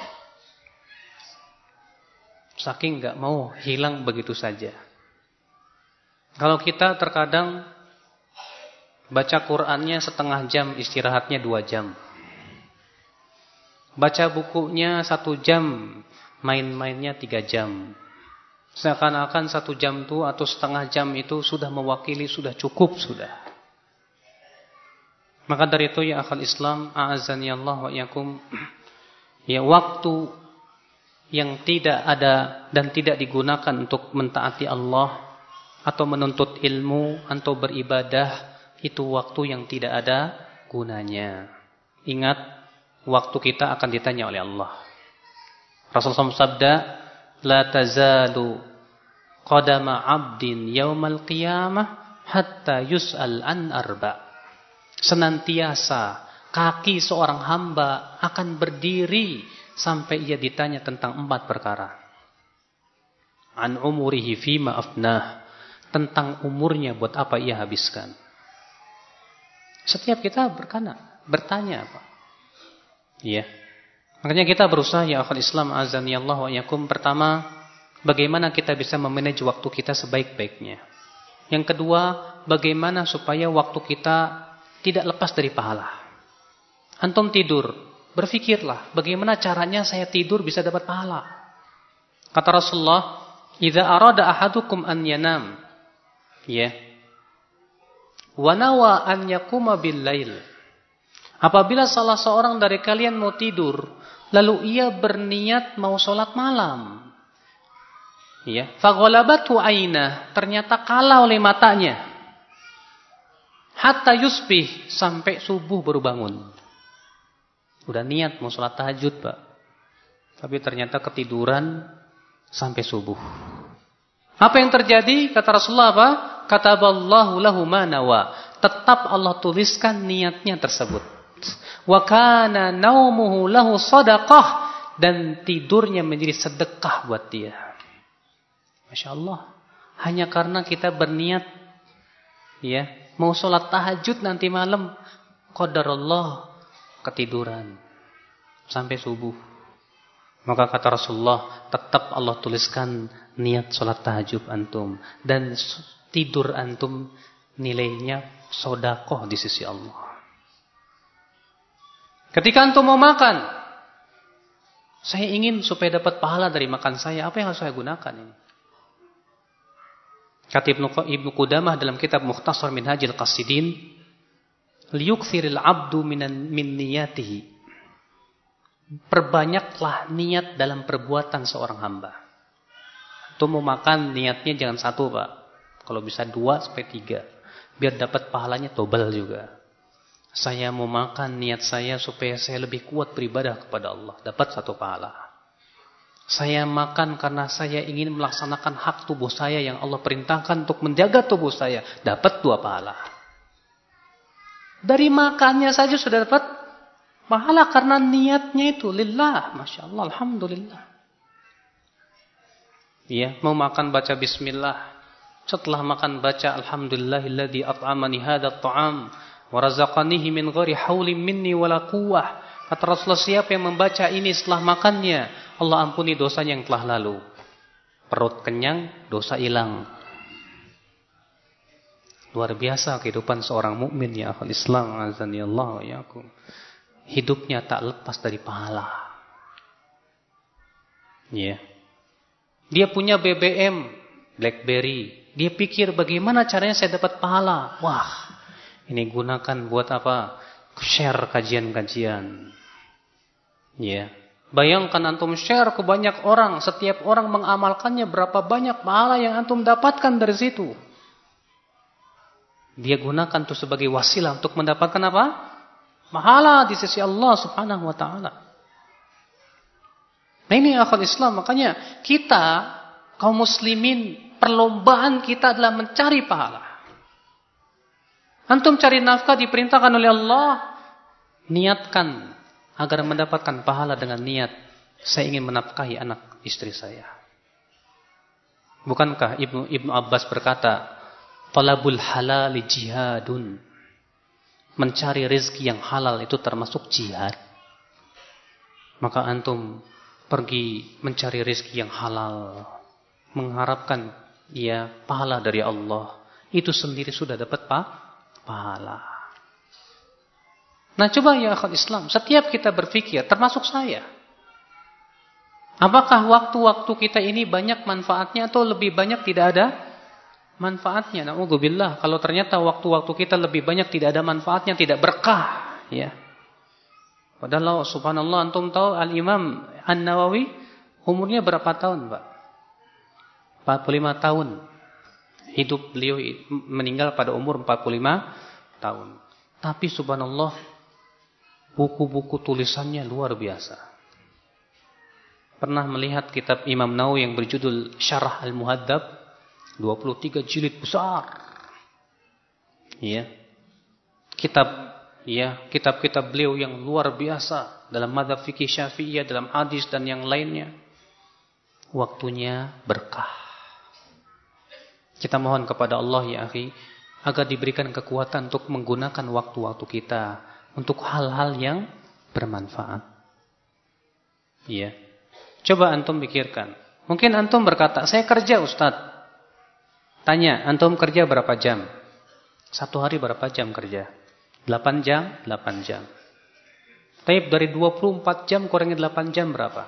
Saking nggak mau hilang begitu saja. Kalau kita terkadang baca Qur'annya setengah jam, istirahatnya dua jam. Baca bukunya satu jam, main-mainnya tiga jam. Seakan-akan satu jam itu atau setengah jam itu sudah mewakili, sudah cukup, sudah. Maka dari itu ya akal Islam, a'azani Allah wa yakum, ya waktu yang tidak ada dan tidak digunakan untuk mentaati Allah atau menuntut ilmu atau beribadah itu waktu yang tidak ada gunanya. Ingat, waktu kita akan ditanya oleh Allah. Rasulullah SAW sabda, la tazalu qadama 'abdin yaumal qiyamah hatta yus'al an arba. Senantiasa kaki seorang hamba akan berdiri sampai ia ditanya tentang empat perkara. An umurihi fima afnah. Tentang umurnya buat apa ia habiskan. Setiap kita berkana, bertanya apa? Iya. Makanya kita berusaha ya akhul Islam azan ya Allah wa yakum pertama bagaimana kita bisa memanage waktu kita sebaik-baiknya. Yang kedua, bagaimana supaya waktu kita tidak lepas dari pahala. Antum tidur, berfikirlah bagaimana caranya saya tidur bisa dapat pahala. Kata Rasulullah, "Idza arada ahadukum an yanam" ya. Wa nawa an yakuma bil lail. Apabila salah seorang dari kalian mau tidur, Lalu ia berniat mau sholat malam. Ya, faghalabatu aina, ternyata kalah oleh matanya. Hatta yusbih sampai subuh baru bangun. Udah niat mau sholat tahajud, Pak. Tapi ternyata ketiduran sampai subuh. Apa yang terjadi? Kata Rasulullah apa? Kataballahu lahu ma nawa. Tetap Allah tuliskan niatnya tersebut. Wa kana naumuhu lahu sadaqah dan tidurnya menjadi sedekah buat dia. Masya Allah. Hanya karena kita berniat ya mau sholat tahajud nanti malam Allah ketiduran sampai subuh. Maka kata Rasulullah, tetap Allah tuliskan niat sholat tahajud antum. Dan tidur antum nilainya sodakoh di sisi Allah. Ketika antum mau makan, saya ingin supaya dapat pahala dari makan saya. Apa yang harus saya gunakan ini? Kata Ibnu, Ibnu Qudamah dalam kitab Mukhtasar Minhajil Qasidin, liyukthiril abdu minan, min niyatihi. Perbanyaklah niat dalam perbuatan seorang hamba. Itu mau makan niatnya jangan satu pak. Kalau bisa dua sampai tiga. Biar dapat pahalanya tobel juga. Saya mau makan niat saya supaya saya lebih kuat beribadah kepada Allah. Dapat satu pahala. Saya makan karena saya ingin melaksanakan hak tubuh saya yang Allah perintahkan untuk menjaga tubuh saya. Dapat dua pahala. Dari makannya saja sudah dapat pahala karena niatnya itu lillah. Masya Allah, Alhamdulillah. Iya, mau makan baca bismillah. Setelah makan baca Alhamdulillahilladzi at'amani hadzal ta'am warazaqanihi min ghairi haulin minni wala quwwah. Kata Rasulullah siapa yang membaca ini setelah makannya, Allah ampuni dosanya yang telah lalu. Perut kenyang, dosa hilang. Luar biasa kehidupan seorang mukmin ya akhul Islam azani Allah wa Hidupnya tak lepas dari pahala. Ya. Yeah. Dia punya BBM, BlackBerry. Dia pikir bagaimana caranya saya dapat pahala. Wah, ini gunakan buat apa? Share kajian-kajian. Ya. Bayangkan antum share ke banyak orang, setiap orang mengamalkannya berapa banyak pahala yang antum dapatkan dari situ. Dia gunakan itu sebagai wasilah untuk mendapatkan apa? Pahala di sisi Allah Subhanahu wa taala. Nah ini akal Islam, makanya kita kaum muslimin perlombaan kita adalah mencari pahala. Antum cari nafkah diperintahkan oleh Allah. Niatkan agar mendapatkan pahala dengan niat. Saya ingin menafkahi anak istri saya. Bukankah Ibnu Ibnu Abbas berkata, "Talabul halal jihadun." Mencari rezeki yang halal itu termasuk jihad. Maka antum pergi mencari rezeki yang halal, mengharapkan ya pahala dari Allah. Itu sendiri sudah dapat pa pahala. Nah coba ya akal Islam, setiap kita berpikir, termasuk saya. Apakah waktu-waktu kita ini banyak manfaatnya atau lebih banyak tidak ada manfaatnya? Nauzubillah. Kalau ternyata waktu-waktu kita lebih banyak tidak ada manfaatnya, tidak berkah, ya. Padahal subhanallah antum tahu Al-Imam An-Nawawi umurnya berapa tahun, Pak? 45 tahun. Hidup beliau meninggal pada umur 45 tahun. Tapi subhanallah buku-buku tulisannya luar biasa pernah melihat kitab Imam Nawawi yang berjudul Syarah Al-Muhaddab 23 jilid besar. Ya. Kitab ya, kitab-kitab beliau yang luar biasa dalam madhab fikih Syafi'iyah, dalam hadis dan yang lainnya. Waktunya berkah. Kita mohon kepada Allah ya akhi agar diberikan kekuatan untuk menggunakan waktu-waktu kita untuk hal-hal yang bermanfaat. Iya. Coba antum pikirkan. Mungkin antum berkata, saya kerja Ustaz. Tanya, antum kerja berapa jam? Satu hari berapa jam kerja? 8 jam? 8 jam. Tapi dari 24 jam kurangi 8 jam berapa?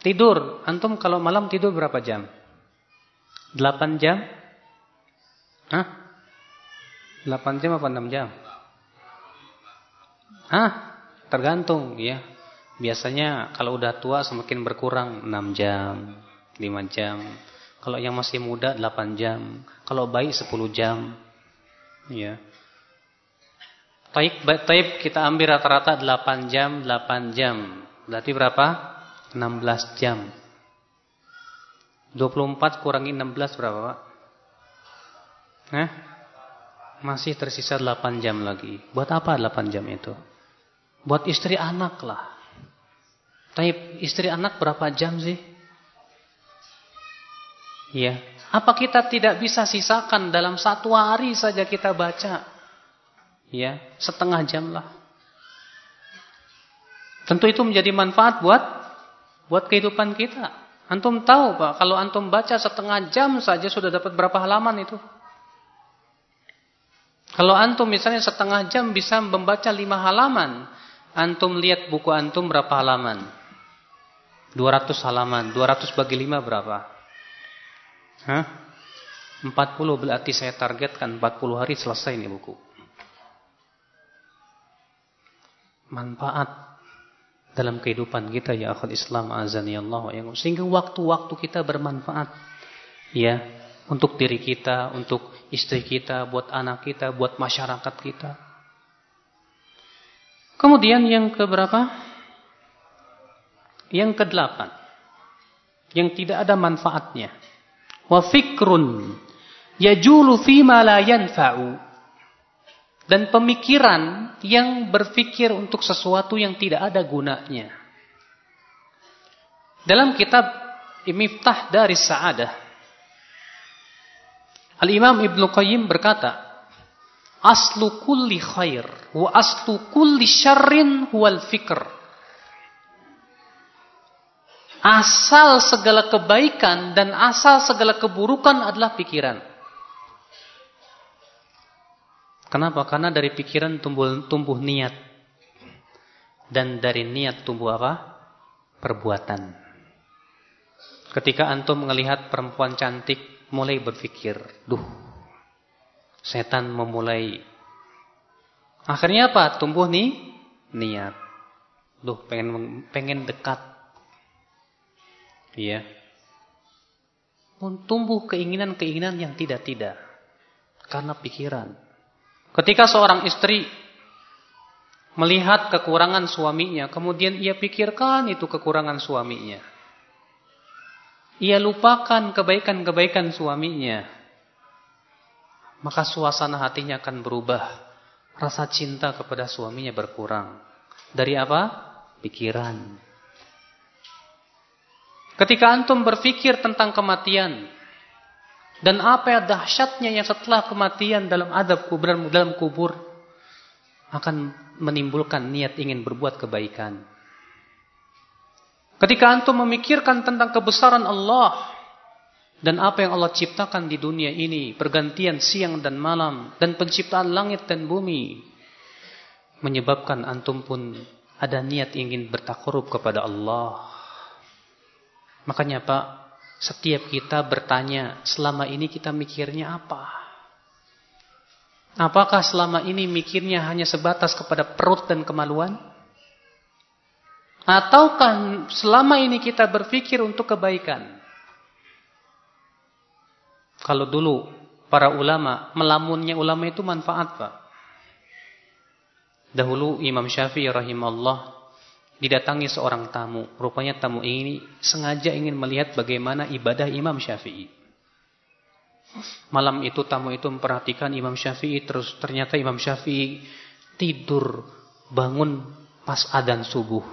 Tidur, antum kalau malam tidur berapa jam? 8 jam? Hah? 8 jam apa 6 jam? Hah? Tergantung ya. Biasanya kalau udah tua semakin berkurang 6 jam, 5 jam. Kalau yang masih muda 8 jam. Kalau bayi 10 jam. Ya. Taib, taib kita ambil rata-rata 8 jam, 8 jam. Berarti berapa? 16 jam. 24 kurangi 16 berapa, Pak? Hah? Masih tersisa 8 jam lagi. Buat apa 8 jam itu? Buat istri anak lah. Tapi istri anak berapa jam sih? Ya. Apa kita tidak bisa sisakan dalam satu hari saja kita baca? Ya, setengah jam lah. Tentu itu menjadi manfaat buat buat kehidupan kita. Antum tahu Pak, kalau antum baca setengah jam saja sudah dapat berapa halaman itu? Kalau antum misalnya setengah jam bisa membaca lima halaman, antum lihat buku antum berapa halaman? 200 halaman. 200 bagi 5 berapa? Hah? 40 berarti saya targetkan 40 hari selesai ini buku. Manfaat dalam kehidupan kita ya akhul Islam azani Allah yang sehingga waktu-waktu kita bermanfaat ya untuk diri kita, untuk istri kita, buat anak kita, buat masyarakat kita. Kemudian yang keberapa? Yang kedelapan, yang tidak ada manfaatnya. Wa fikrun yajulu fima la yanfa'u. Dan pemikiran yang berpikir untuk sesuatu yang tidak ada gunanya. Dalam kitab Miftah dari Sa'adah, Al-Imam Ibn Qayyim berkata, Aslu kulli khair wa aslu kulli syarrin huwal fikr. Asal segala kebaikan dan asal segala keburukan adalah pikiran. Kenapa? Karena dari pikiran tumbuh, tumbuh niat. Dan dari niat tumbuh apa? Perbuatan. Ketika antum melihat perempuan cantik, mulai berpikir, duh, setan memulai. Akhirnya apa? Tumbuh nih niat. Duh, pengen pengen dekat Iya. Tumbuh keinginan-keinginan yang tidak-tidak. Karena pikiran. Ketika seorang istri melihat kekurangan suaminya, kemudian ia pikirkan itu kekurangan suaminya. Ia lupakan kebaikan-kebaikan suaminya. Maka suasana hatinya akan berubah. Rasa cinta kepada suaminya berkurang. Dari apa? Pikiran. Ketika antum berpikir tentang kematian dan apa yang dahsyatnya yang setelah kematian dalam adab kubur dalam kubur akan menimbulkan niat ingin berbuat kebaikan. Ketika antum memikirkan tentang kebesaran Allah dan apa yang Allah ciptakan di dunia ini, pergantian siang dan malam dan penciptaan langit dan bumi menyebabkan antum pun ada niat ingin bertakarub kepada Allah. Makanya Pak, setiap kita bertanya, selama ini kita mikirnya apa? Apakah selama ini mikirnya hanya sebatas kepada perut dan kemaluan? Ataukah selama ini kita berpikir untuk kebaikan? Kalau dulu para ulama, melamunnya ulama itu manfaat Pak. Dahulu Imam Syafi'i rahimahullah didatangi seorang tamu. Rupanya tamu ini sengaja ingin melihat bagaimana ibadah Imam Syafi'i. Malam itu tamu itu memperhatikan Imam Syafi'i terus ternyata Imam Syafi'i tidur bangun pas adan subuh.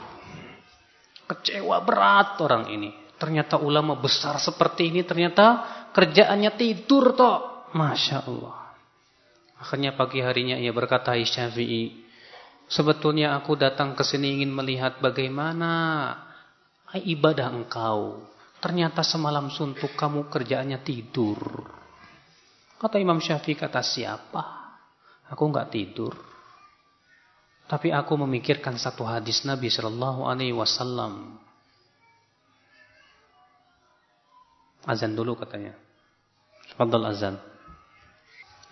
Kecewa berat orang ini. Ternyata ulama besar seperti ini ternyata kerjaannya tidur toh. Masya Allah. Akhirnya pagi harinya ia berkata Syafi'i. Sebetulnya aku datang ke sini ingin melihat bagaimana ibadah engkau. Ternyata semalam suntuk kamu kerjaannya tidur. Kata Imam Syafi'i kata siapa? Aku enggak tidur. Tapi aku memikirkan satu hadis Nabi Shallallahu Alaihi Wasallam. Azan dulu katanya. Fadal azan.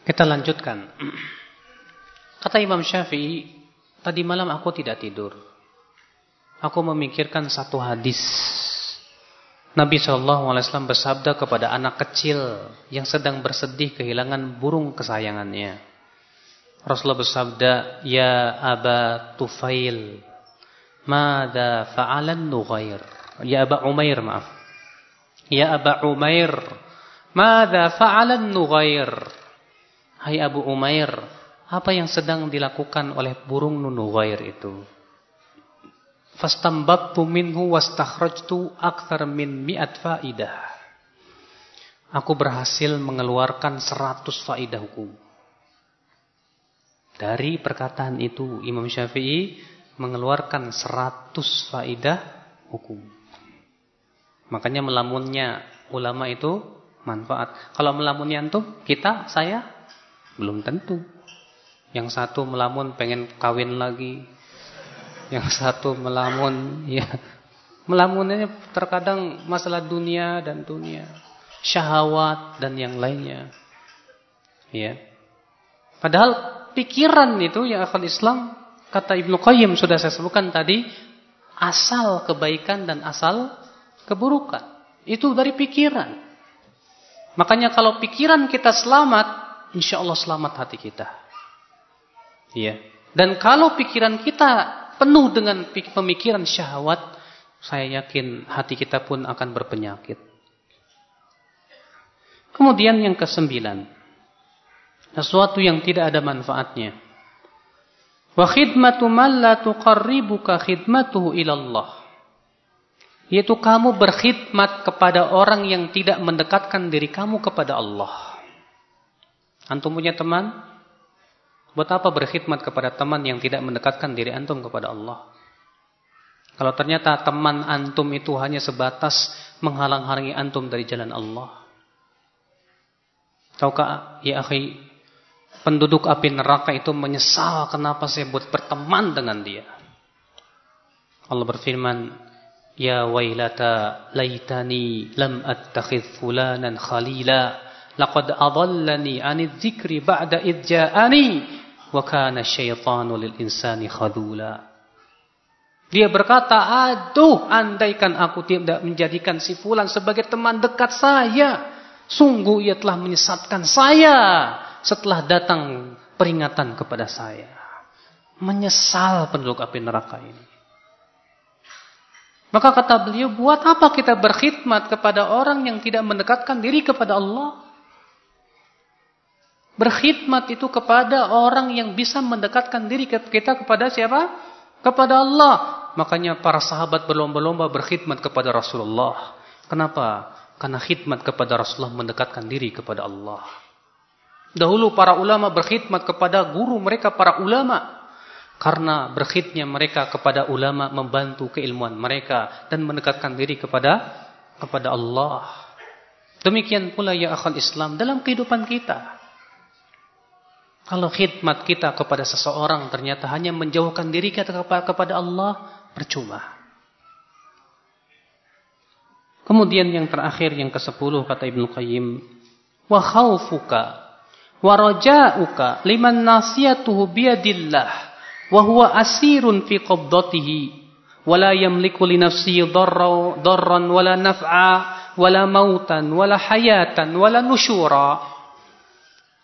Kita lanjutkan. Kata Imam Syafi'i, tadi malam aku tidak tidur. Aku memikirkan satu hadis. Nabi Shallallahu Alaihi Wasallam bersabda kepada anak kecil yang sedang bersedih kehilangan burung kesayangannya. Rasulullah bersabda, "Ya Aba Tufail, mada fa'alan nughair?" Ya Aba Umair, maaf. Ya Aba Umair, mada fa'alan nughair? Hai Abu Umair, apa yang sedang dilakukan oleh burung nughair itu? Fastambattu minhu wastakhrajtu akthar min mi'at faidah. Aku berhasil mengeluarkan seratus faidah hukum. Dari perkataan itu Imam Syafi'i mengeluarkan 100 faidah hukum. Makanya melamunnya ulama itu manfaat. Kalau melamunnya antum, kita, saya belum tentu. Yang satu melamun pengen kawin lagi. Yang satu melamun ya melamunnya terkadang masalah dunia dan dunia, syahwat dan yang lainnya. Ya. Padahal pikiran itu ya akal Islam kata Ibnu Qayyim sudah saya sebutkan tadi asal kebaikan dan asal keburukan itu dari pikiran makanya kalau pikiran kita selamat insya Allah selamat hati kita iya dan kalau pikiran kita penuh dengan pemikiran syahwat saya yakin hati kita pun akan berpenyakit kemudian yang kesembilan sesuatu yang tidak ada manfaatnya. Wa khidmatu man la tuqarribuka ilallah. Yaitu kamu berkhidmat kepada orang yang tidak mendekatkan diri kamu kepada Allah. Antum punya teman? Buat apa berkhidmat kepada teman yang tidak mendekatkan diri antum kepada Allah? Kalau ternyata teman antum itu hanya sebatas menghalang-halangi antum dari jalan Allah. Tahukah ya akhi penduduk api neraka itu menyesal kenapa saya buat berteman dengan dia. Allah berfirman, Ya wailata laitani lam attakhidh fulanan khalila laqad adallani 'ani dzikri ba'da id syaitanu lil insani khadula. Dia berkata, aduh andaikan aku tidak menjadikan si fulan sebagai teman dekat saya. Sungguh ia telah menyesatkan saya setelah datang peringatan kepada saya. Menyesal penduduk api neraka ini. Maka kata beliau, buat apa kita berkhidmat kepada orang yang tidak mendekatkan diri kepada Allah? Berkhidmat itu kepada orang yang bisa mendekatkan diri kita kepada siapa? Kepada Allah. Makanya para sahabat berlomba-lomba berkhidmat kepada Rasulullah. Kenapa? Karena khidmat kepada Rasulullah mendekatkan diri kepada Allah. Dahulu para ulama berkhidmat kepada guru mereka para ulama. Karena berkhidmatnya mereka kepada ulama membantu keilmuan mereka dan mendekatkan diri kepada kepada Allah. Demikian pula ya akhal Islam dalam kehidupan kita. Kalau khidmat kita kepada seseorang ternyata hanya menjauhkan diri kita kepada Allah, percuma. Kemudian yang terakhir yang ke-10 kata Ibnu Qayyim, wa khaufuka wa raja'uka liman nasiyatuhu biyadillah wa huwa asirun fi qabdatihi wa la yamliku li nafsihi darran wala naf'a wala mautan wala hayatan wala nusyura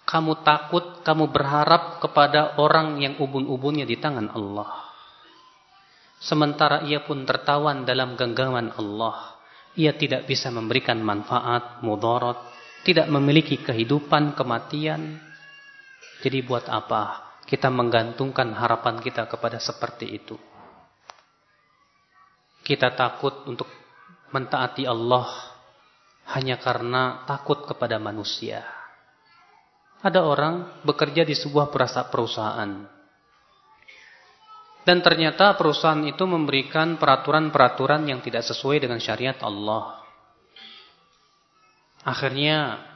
kamu takut, kamu berharap kepada orang yang ubun-ubunnya di tangan Allah. Sementara ia pun tertawan dalam genggaman Allah ia tidak bisa memberikan manfaat, mudarat, tidak memiliki kehidupan, kematian. Jadi buat apa kita menggantungkan harapan kita kepada seperti itu? Kita takut untuk mentaati Allah hanya karena takut kepada manusia. Ada orang bekerja di sebuah perusahaan dan ternyata perusahaan itu memberikan peraturan-peraturan yang tidak sesuai dengan syariat Allah. Akhirnya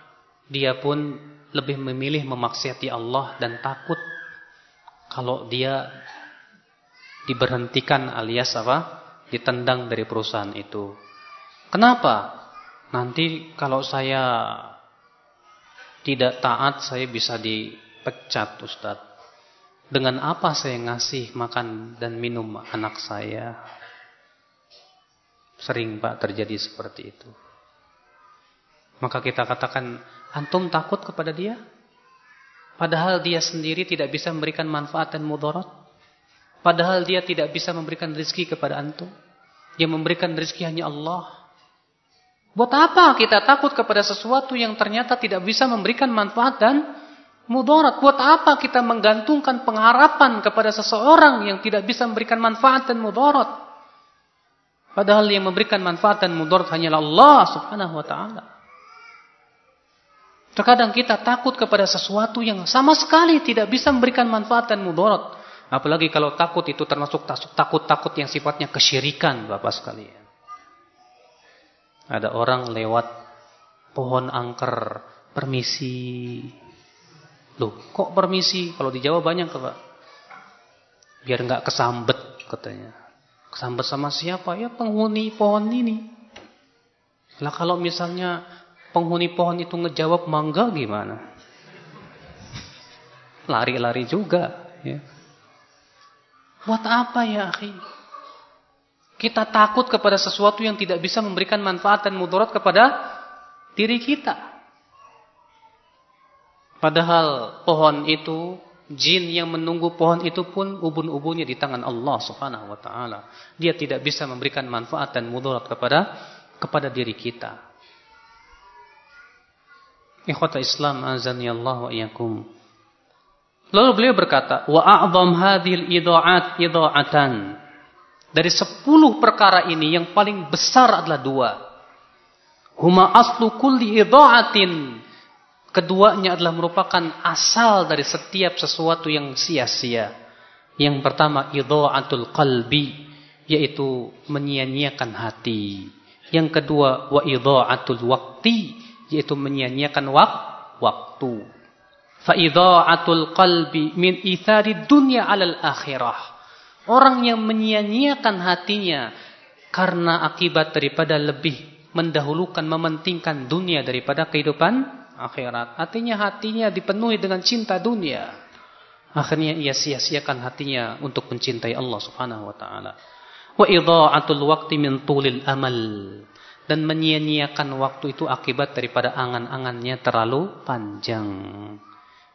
dia pun lebih memilih memaksiati Allah dan takut kalau dia diberhentikan alias apa? ditendang dari perusahaan itu. Kenapa? Nanti kalau saya tidak taat saya bisa dipecat Ustadz. Dengan apa saya ngasih makan dan minum anak saya? Sering Pak terjadi seperti itu. Maka kita katakan, antum takut kepada dia? Padahal dia sendiri tidak bisa memberikan manfaat dan mudarat. Padahal dia tidak bisa memberikan rezeki kepada antum. Yang memberikan rezeki hanya Allah. Buat apa kita takut kepada sesuatu yang ternyata tidak bisa memberikan manfaat dan mudarat. Buat apa kita menggantungkan pengharapan kepada seseorang yang tidak bisa memberikan manfaat dan mudarat? Padahal yang memberikan manfaat dan mudarat hanyalah Allah subhanahu wa ta'ala. Terkadang kita takut kepada sesuatu yang sama sekali tidak bisa memberikan manfaat dan mudarat. Apalagi kalau takut itu termasuk takut-takut yang sifatnya kesyirikan Bapak sekalian. Ada orang lewat pohon angker, permisi, Loh, kok permisi? Kalau di Jawa banyak Pak. Biar nggak kesambet katanya. Kesambet sama siapa? Ya penghuni pohon ini. Lah kalau misalnya penghuni pohon itu ngejawab mangga gimana? Lari-lari juga. Ya. Buat apa ya akhi? Kita takut kepada sesuatu yang tidak bisa memberikan manfaat dan mudarat kepada diri kita. Padahal pohon itu, jin yang menunggu pohon itu pun ubun-ubunnya di tangan Allah Subhanahu wa taala. Dia tidak bisa memberikan manfaat dan mudarat kepada kepada diri kita. Ikhwata Islam azani Allah wa iyyakum. Lalu beliau berkata, "Wa a'dham hadhil idha'at idha'atan." Dari sepuluh perkara ini yang paling besar adalah dua. Huma aslu kulli idha'atin Keduanya adalah merupakan asal dari setiap sesuatu yang sia-sia. Yang pertama idha'atul qalbi yaitu menyia-nyiakan hati. Yang kedua wa idha'atul waqti yaitu menyia-nyiakan wak waktu. Fa idha'atul qalbi min ithari dunya 'alal akhirah. Orang yang menyia-nyiakan hatinya karena akibat daripada lebih mendahulukan mementingkan dunia daripada kehidupan akhirat. Artinya hatinya dipenuhi dengan cinta dunia. Akhirnya ia sia-siakan hatinya untuk mencintai Allah Subhanahu wa taala. Wa idha'atul waqti min tulil amal. Dan menyia-nyiakan waktu itu akibat daripada angan-angannya terlalu panjang.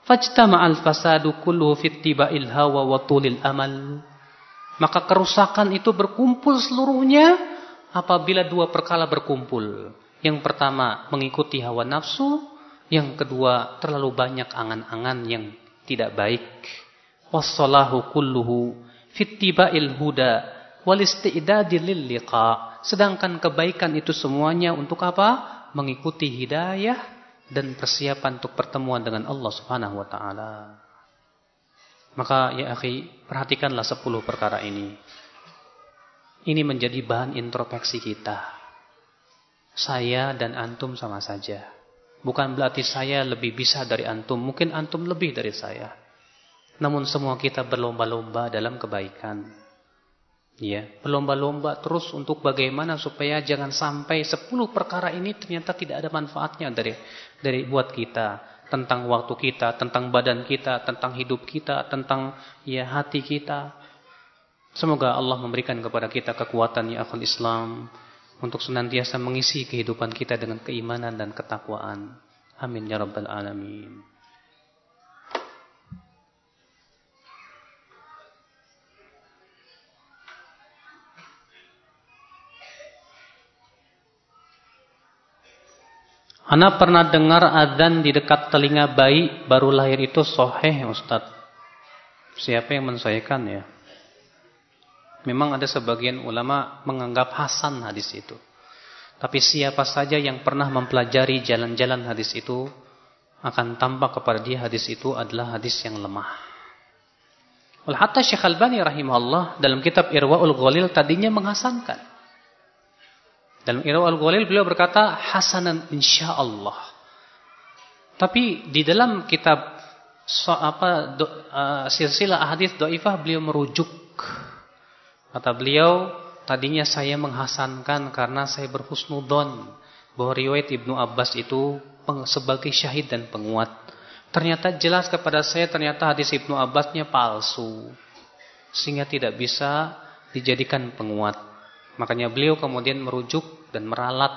Fajtama'al fasadu kullu fittiba'il hawa wa tulil amal. Maka kerusakan itu berkumpul seluruhnya apabila dua perkara berkumpul. Yang pertama mengikuti hawa nafsu, yang kedua, terlalu banyak angan-angan yang tidak baik. Wassalahu kulluhu fittiba'il huda wal istidadi lil liqa. Sedangkan kebaikan itu semuanya untuk apa? Mengikuti hidayah dan persiapan untuk pertemuan dengan Allah Subhanahu wa taala. Maka ya akhi, perhatikanlah 10 perkara ini. Ini menjadi bahan introspeksi kita. Saya dan antum sama saja. Bukan berarti saya lebih bisa dari antum. Mungkin antum lebih dari saya. Namun semua kita berlomba-lomba dalam kebaikan. Ya, berlomba-lomba terus untuk bagaimana supaya jangan sampai 10 perkara ini ternyata tidak ada manfaatnya dari dari buat kita tentang waktu kita, tentang badan kita, tentang hidup kita, tentang ya hati kita. Semoga Allah memberikan kepada kita kekuatan ya akal Islam untuk senantiasa mengisi kehidupan kita dengan keimanan dan ketakwaan. Amin ya rabbal alamin. Ana pernah dengar adzan di dekat telinga bayi baru lahir itu soheh Ustaz. Siapa yang mensahihkan ya? Memang ada sebagian ulama menganggap hasan hadis itu. Tapi siapa saja yang pernah mempelajari jalan-jalan hadis itu akan tampak kepada dia hadis itu adalah hadis yang lemah. Wal hatta Syekh Albani rahimahullah dalam kitab Irwaul Ghalil tadinya menghasankan. Dalam Irwaul Ghalil beliau berkata hasanan insyaallah. Tapi di dalam kitab so, apa do, uh, silsilah hadis dhaifah beliau merujuk Kata beliau, tadinya saya menghasankan karena saya berhusnudon bahwa riwayat Ibnu Abbas itu sebagai syahid dan penguat. Ternyata jelas kepada saya ternyata hadis Ibnu Abbasnya palsu. Sehingga tidak bisa dijadikan penguat. Makanya beliau kemudian merujuk dan meralat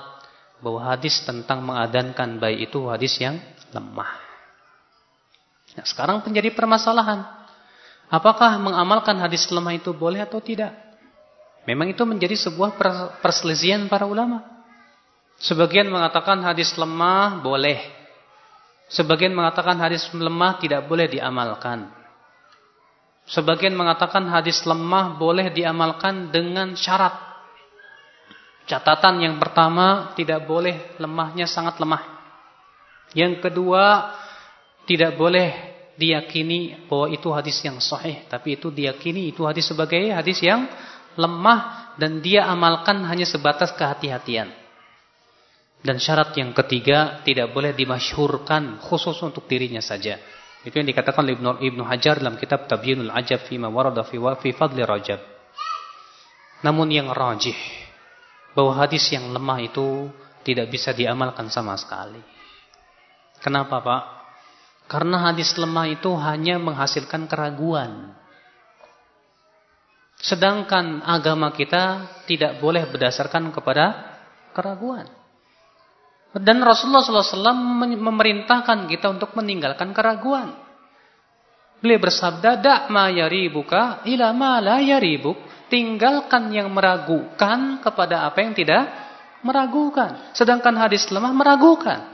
bahwa hadis tentang mengadankan bayi itu hadis yang lemah. Nah, sekarang menjadi permasalahan. Apakah mengamalkan hadis lemah itu boleh atau tidak? Memang itu menjadi sebuah perselisihan para ulama. Sebagian mengatakan hadis lemah boleh. Sebagian mengatakan hadis lemah tidak boleh diamalkan. Sebagian mengatakan hadis lemah boleh diamalkan dengan syarat. Catatan yang pertama tidak boleh lemahnya sangat lemah. Yang kedua tidak boleh diyakini bahwa itu hadis yang sahih, tapi itu diyakini itu hadis sebagai hadis yang lemah dan dia amalkan hanya sebatas kehati-hatian. Dan syarat yang ketiga tidak boleh dimasyhurkan khusus untuk dirinya saja. Itu yang dikatakan oleh Ibnu, Ibnu Hajar dalam kitab Tabyinul Ajab fima warada fi, fi fadli Rajab. Namun yang rajih bahwa hadis yang lemah itu tidak bisa diamalkan sama sekali. Kenapa, Pak? Karena hadis lemah itu hanya menghasilkan keraguan. Sedangkan agama kita tidak boleh berdasarkan kepada keraguan. Dan Rasulullah SAW memerintahkan kita untuk meninggalkan keraguan. Beliau bersabda, "Dak ma yaribuka ila ma la yaribuk." Tinggalkan yang meragukan kepada apa yang tidak meragukan. Sedangkan hadis lemah meragukan.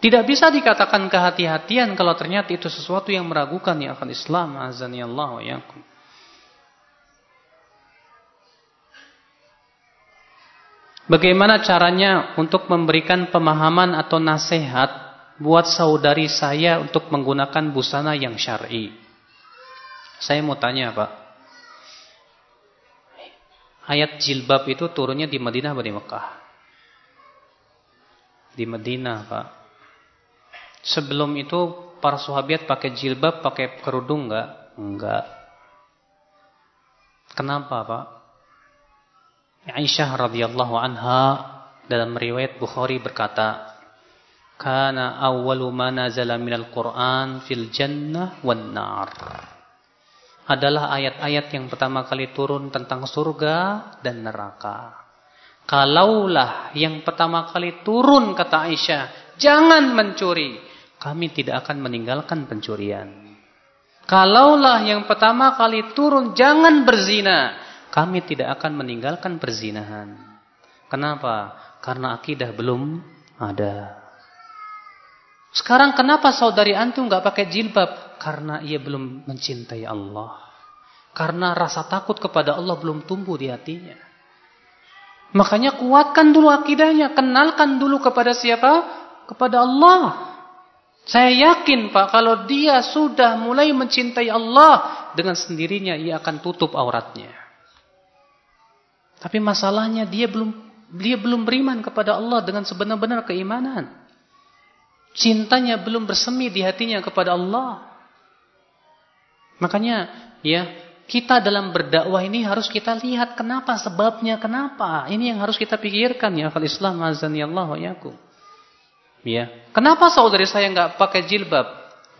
Tidak bisa dikatakan kehati-hatian kalau ternyata itu sesuatu yang meragukan ya akan Islam azani Allah wa yakum. Bagaimana caranya untuk memberikan pemahaman atau nasihat buat saudari saya untuk menggunakan busana yang syar'i? Saya mau tanya, Pak. Ayat jilbab itu turunnya di Madinah atau di Mekah? Di Madinah, Pak. Sebelum itu para sahabat pakai jilbab, pakai kerudung enggak? Enggak. Kenapa, Pak? Aisyah radhiyallahu anha dalam riwayat Bukhari berkata, "Kana awwalu ma nazala minal Qur'an fil jannah wan nar." Adalah ayat-ayat yang pertama kali turun tentang surga dan neraka. Kalaulah yang pertama kali turun kata Aisyah, "Jangan mencuri." Kami tidak akan meninggalkan pencurian. Kalaulah yang pertama kali turun, "Jangan berzina." kami tidak akan meninggalkan perzinahan. Kenapa? Karena akidah belum ada. Sekarang kenapa saudari antum nggak pakai jilbab? Karena ia belum mencintai Allah. Karena rasa takut kepada Allah belum tumbuh di hatinya. Makanya kuatkan dulu akidahnya. Kenalkan dulu kepada siapa? Kepada Allah. Saya yakin Pak, kalau dia sudah mulai mencintai Allah, dengan sendirinya ia akan tutup auratnya. Tapi masalahnya dia belum dia belum beriman kepada Allah dengan sebenar-benar keimanan. Cintanya belum bersemi di hatinya kepada Allah. Makanya ya, kita dalam berdakwah ini harus kita lihat kenapa sebabnya kenapa. Ini yang harus kita pikirkan ya akal Islam azan Allah wa yakum. Ya. Kenapa saudari saya nggak pakai jilbab?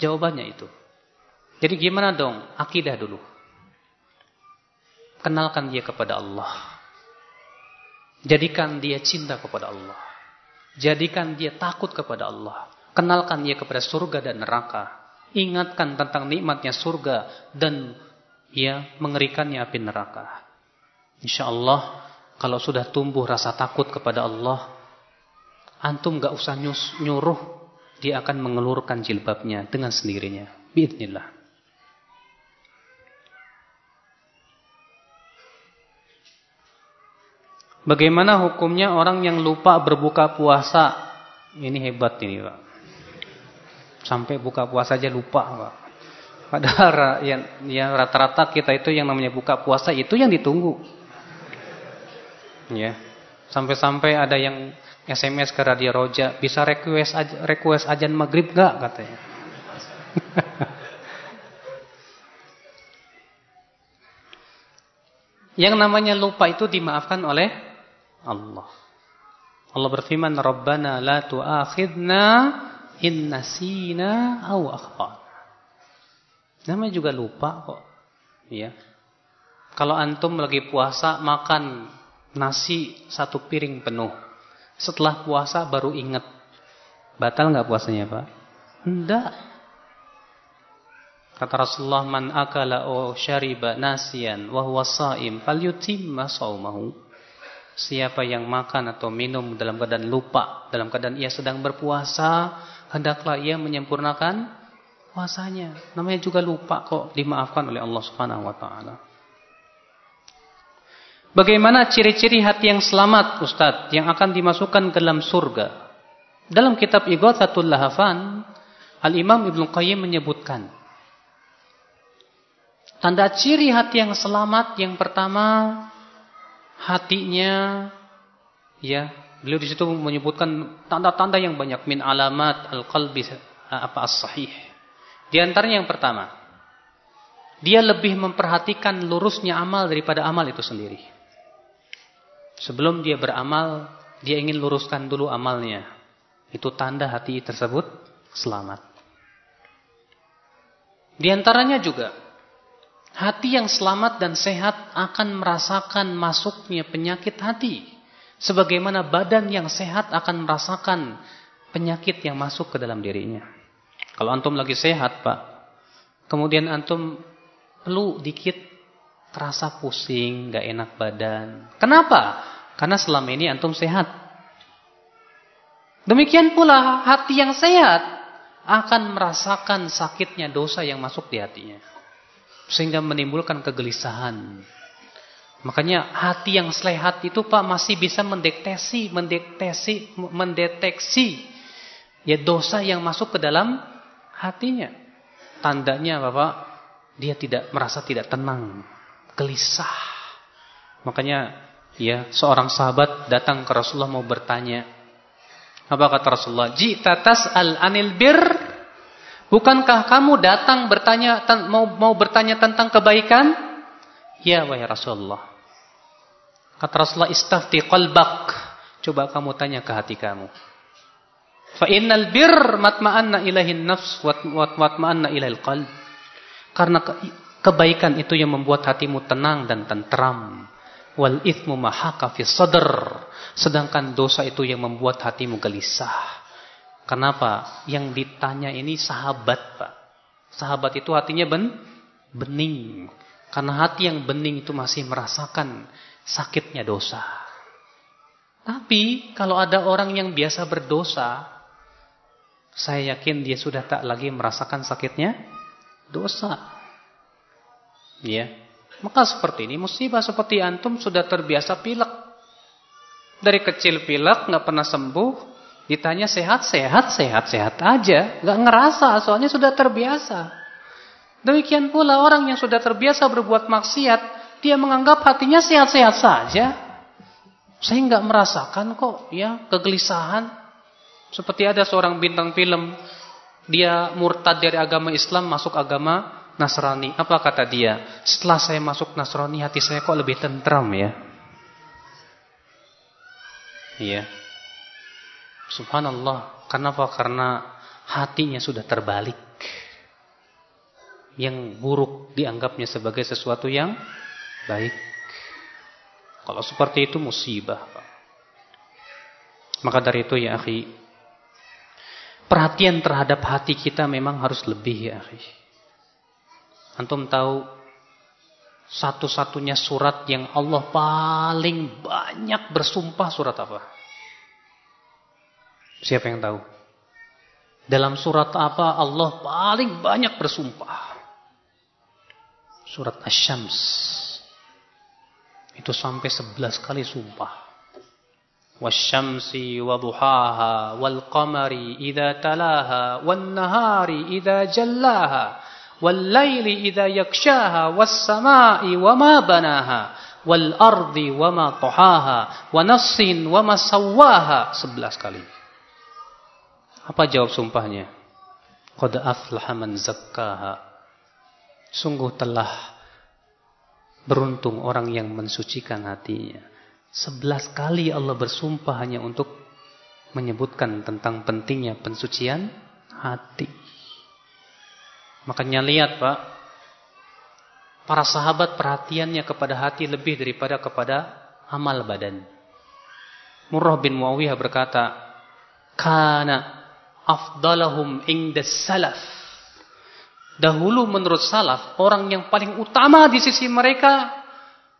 Jawabannya itu. Jadi gimana dong? Akidah dulu. Kenalkan dia kepada Allah. Jadikan dia cinta kepada Allah. Jadikan dia takut kepada Allah. Kenalkan dia kepada surga dan neraka. Ingatkan tentang nikmatnya surga dan ya mengerikannya api neraka. Insya Allah kalau sudah tumbuh rasa takut kepada Allah, Antum gak usah nyuruh, dia akan mengelurkan jilbabnya dengan sendirinya. Bismillah. Bagaimana hukumnya orang yang lupa berbuka puasa? Ini hebat ini, Pak. Sampai buka puasa aja lupa, Pak. Padahal yang yang rata-rata kita itu yang namanya buka puasa itu yang ditunggu. Ya. Sampai-sampai ada yang SMS ke Radio Roja, bisa request aj request ajan maghrib gak katanya. Yang namanya lupa itu dimaafkan oleh Allah. Allah berfirman, "Rabbana la tu'akhidna in nasina aw akhtana." Namanya juga lupa kok. Ya. Kalau antum lagi puasa makan nasi satu piring penuh. Setelah puasa baru ingat. Batal nggak puasanya Pak? Enggak. Kata Rasulullah man akala o syariba nasian wa huwa shaim falyutimma shaumahu. Siapa yang makan atau minum dalam keadaan lupa, dalam keadaan ia sedang berpuasa, hendaklah ia menyempurnakan puasanya. Namanya juga lupa kok dimaafkan oleh Allah Subhanahu wa taala. Bagaimana ciri-ciri hati yang selamat Ustadz Yang akan dimasukkan ke dalam surga Dalam kitab Ighathatul Lahafan Al-Imam Ibn Qayyim menyebutkan Tanda ciri hati yang selamat Yang pertama Hatinya Ya Beliau di situ menyebutkan Tanda-tanda yang banyak Min alamat al-qalbi Apa as-sahih Di antaranya yang pertama Dia lebih memperhatikan lurusnya amal Daripada amal itu sendiri Sebelum dia beramal, dia ingin luruskan dulu amalnya. Itu tanda hati tersebut selamat. Di antaranya juga, hati yang selamat dan sehat akan merasakan masuknya penyakit hati. Sebagaimana badan yang sehat akan merasakan penyakit yang masuk ke dalam dirinya. Kalau antum lagi sehat, Pak, kemudian antum perlu dikit terasa pusing, gak enak badan. Kenapa? Karena selama ini antum sehat. Demikian pula hati yang sehat akan merasakan sakitnya dosa yang masuk di hatinya. Sehingga menimbulkan kegelisahan. Makanya hati yang sehat itu Pak masih bisa mendeteksi, mendeteksi, mendeteksi ya dosa yang masuk ke dalam hatinya. Tandanya Bapak dia tidak merasa tidak tenang gelisah. Makanya ya seorang sahabat datang ke Rasulullah mau bertanya. Apa kata Rasulullah? tatas al anil bir. Bukankah kamu datang bertanya mau mau bertanya tentang kebaikan? Ya wahai Rasulullah. Kata Rasulullah istafti qalbak. Coba kamu tanya ke hati kamu. Fa innal bir matma'anna ilahin nafs wa matma'anna ilahil qalb. Karena Kebaikan itu yang membuat hatimu tenang dan tentram. Wal ithmu mahaka fi sadr. Sedangkan dosa itu yang membuat hatimu gelisah. Kenapa? Yang ditanya ini sahabat, Pak. Sahabat itu hatinya ben bening. Karena hati yang bening itu masih merasakan sakitnya dosa. Tapi kalau ada orang yang biasa berdosa, saya yakin dia sudah tak lagi merasakan sakitnya dosa. Ya. Maka seperti ini musibah seperti antum sudah terbiasa pilek. Dari kecil pilek nggak pernah sembuh, ditanya sehat, sehat, sehat, sehat aja, nggak ngerasa soalnya sudah terbiasa. Demikian pula orang yang sudah terbiasa berbuat maksiat, dia menganggap hatinya sehat-sehat saja. Saya nggak merasakan kok ya kegelisahan. Seperti ada seorang bintang film, dia murtad dari agama Islam masuk agama Nasrani. Apa kata dia? Setelah saya masuk Nasrani hati saya kok lebih tentram ya. Iya. Subhanallah. Kenapa? Karena hatinya sudah terbalik. Yang buruk dianggapnya sebagai sesuatu yang baik. Kalau seperti itu musibah. Maka dari itu ya, akhi, perhatian terhadap hati kita memang harus lebih ya akhi. Antum tahu satu-satunya surat yang Allah paling banyak bersumpah surat apa? Siapa yang tahu? Dalam surat apa Allah paling banyak bersumpah? Surat Asy-Syams. Itu sampai sebelas kali sumpah. Wasyamsi wa wal qamari idza talaha wan nahari idza jallaha wal laili idza yakshaha was samai wa ma banaha wal ardi wa ma wa nafsin wa ma sawaha 11 kali. Apa jawab sumpahnya? Qad aflaha man zakkaha. Sungguh telah beruntung orang yang mensucikan hatinya Sebelas kali Allah bersumpah hanya untuk menyebutkan tentang pentingnya pensucian hati. Makanya lihat Pak, para sahabat perhatiannya kepada hati lebih daripada kepada amal badan. Murrah bin Muawiyah berkata, Kana afdalahum inda salaf. Dahulu menurut salaf, orang yang paling utama di sisi mereka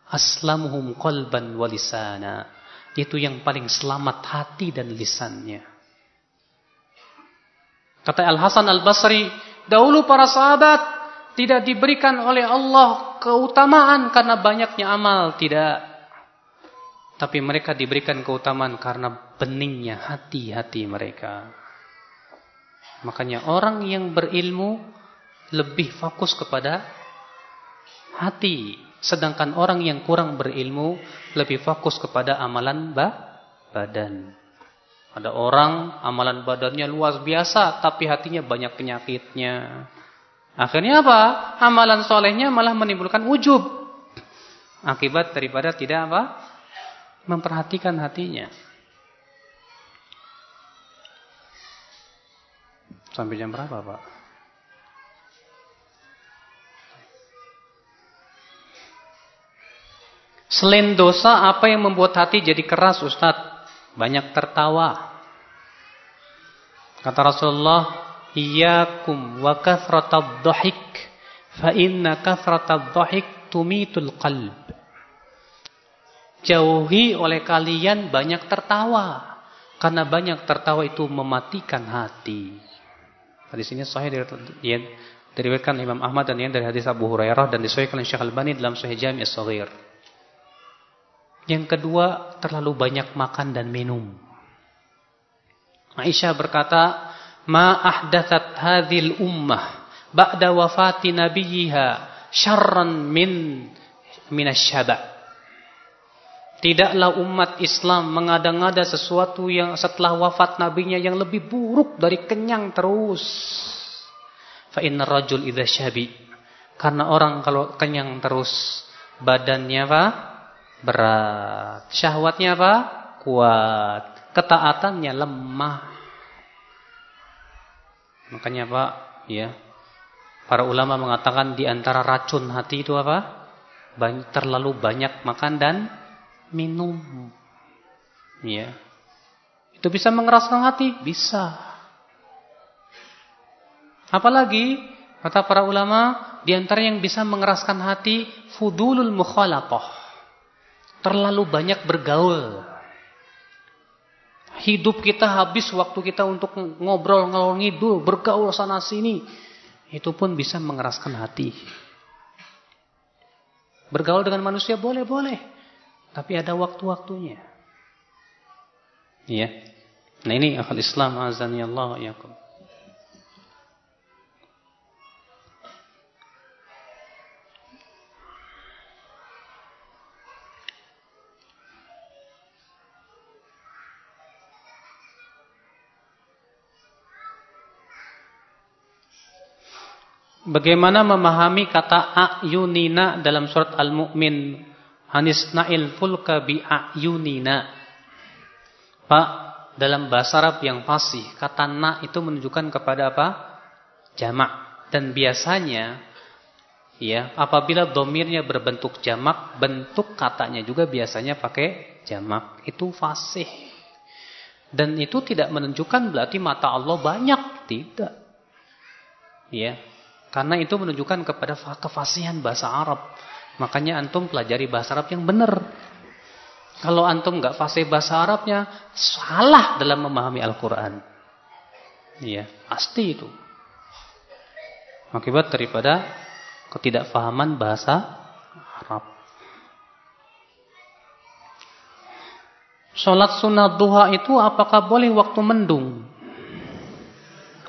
aslamuhum qalban walisana. Itu yang paling selamat hati dan lisannya. Kata Al-Hasan Al-Basri, dahulu para sahabat tidak diberikan oleh Allah keutamaan karena banyaknya amal, tidak. Tapi mereka diberikan keutamaan karena beningnya hati-hati mereka. Makanya orang yang berilmu lebih fokus kepada hati Sedangkan orang yang kurang berilmu lebih fokus kepada amalan bah, badan. Ada orang amalan badannya luas biasa tapi hatinya banyak penyakitnya. Akhirnya apa? Amalan solehnya malah menimbulkan ujub. Akibat daripada tidak apa? Memperhatikan hatinya. Sampai jam berapa Pak? Selain dosa, apa yang membuat hati jadi keras Ustaz? Banyak tertawa. Kata Rasulullah, Iyakum wa kathratad dhahik, fa inna kathratad dhahik tumitul qalb. Jauhi oleh kalian banyak tertawa. Karena banyak tertawa itu mematikan hati. Di sini sahih diriwayatkan Imam Ahmad dan yang dari hadis Abu Hurairah dan disahihkan oleh Syekh Al-Albani dalam Sahih Jami' As-Saghir. Yang kedua, terlalu banyak makan dan minum. Aisyah berkata, "Ma ahdathat hadhil ummah ba'da wafati nabiyha syarran min minasyaba." Tidaklah umat Islam mengada-ngada sesuatu yang setelah wafat nabinya yang lebih buruk dari kenyang terus. Fa inna rajul idza syabi. Karena orang kalau kenyang terus badannya apa? Berat. Syahwatnya apa? Kuat. Ketaatannya lemah. Makanya Pak, ya. Para ulama mengatakan di antara racun hati itu apa? Banyak, terlalu banyak makan dan minum. Ya. Itu bisa mengeraskan hati? Bisa. Apalagi kata para ulama, di antara yang bisa mengeraskan hati fudulul mukhalaqah terlalu banyak bergaul. Hidup kita habis waktu kita untuk ngobrol ngalor ngidul, bergaul sana sini. Itu pun bisa mengeraskan hati. Bergaul dengan manusia boleh-boleh. Tapi ada waktu-waktunya. Iya. Nah ini akal Islam azan ya Allah yakum. Bagaimana memahami kata ayunina dalam surat Al-Mu'min? Hanisna'il fulka bi ayunina. Pak, dalam bahasa Arab yang fasih, kata na itu menunjukkan kepada apa? Jamak. Dan biasanya, ya, apabila domirnya berbentuk jamak, bentuk katanya juga biasanya pakai jamak. Itu fasih. Dan itu tidak menunjukkan berarti mata Allah banyak. Tidak. Ya, karena itu menunjukkan kepada kefasihan bahasa Arab. Makanya antum pelajari bahasa Arab yang benar. Kalau antum nggak fasih bahasa Arabnya, salah dalam memahami Al-Quran. Iya, pasti itu. Akibat daripada ketidakfahaman bahasa Arab. Sholat sunat duha itu apakah boleh waktu mendung?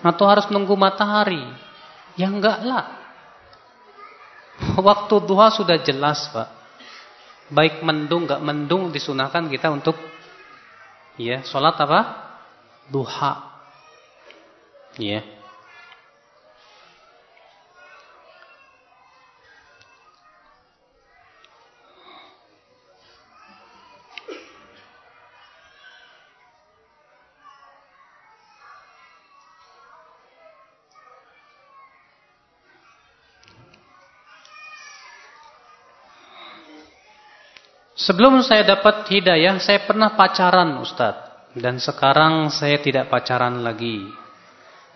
Atau harus nunggu matahari? Ya enggak lah. Waktu duha sudah jelas, Pak. Baik mendung enggak mendung disunahkan kita untuk ya, salat apa? Duha. Ya. Sebelum saya dapat hidayah, saya pernah pacaran Ustadz. Dan sekarang saya tidak pacaran lagi.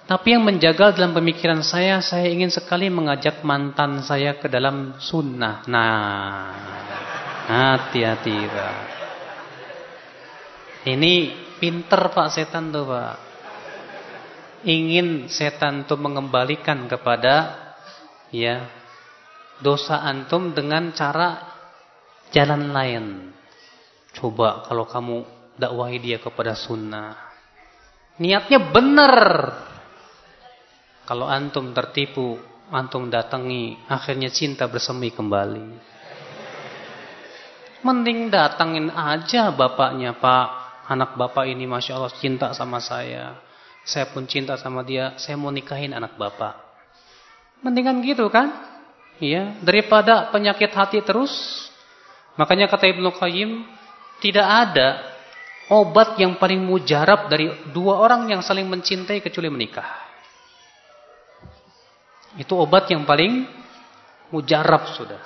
Tapi yang menjaga dalam pemikiran saya, saya ingin sekali mengajak mantan saya ke dalam sunnah. Nah, hati-hati Pak. Ini pinter Pak setan tuh Pak. Ingin setan tuh mengembalikan kepada ya dosa antum dengan cara jalan lain. Coba kalau kamu dakwahi dia kepada sunnah. Niatnya benar. Kalau antum tertipu, antum datangi, akhirnya cinta bersemi kembali. Mending datangin aja bapaknya, Pak. Anak bapak ini Masya Allah cinta sama saya. Saya pun cinta sama dia. Saya mau nikahin anak bapak. Mendingan gitu kan? Iya, daripada penyakit hati terus Makanya kata Ibnu Qayyim, tidak ada obat yang paling mujarab dari dua orang yang saling mencintai kecuali menikah. Itu obat yang paling mujarab sudah.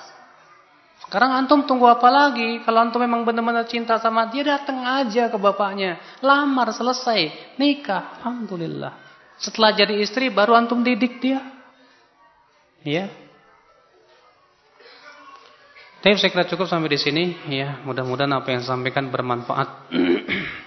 Sekarang antum tunggu apa lagi? Kalau antum memang benar-benar cinta sama dia, datang aja ke bapaknya. Lamar, selesai. Nikah. Alhamdulillah. Setelah jadi istri, baru antum didik dia. Ya. Tapi saya kira cukup sampai di sini ya. Mudah-mudahan apa yang saya sampaikan bermanfaat.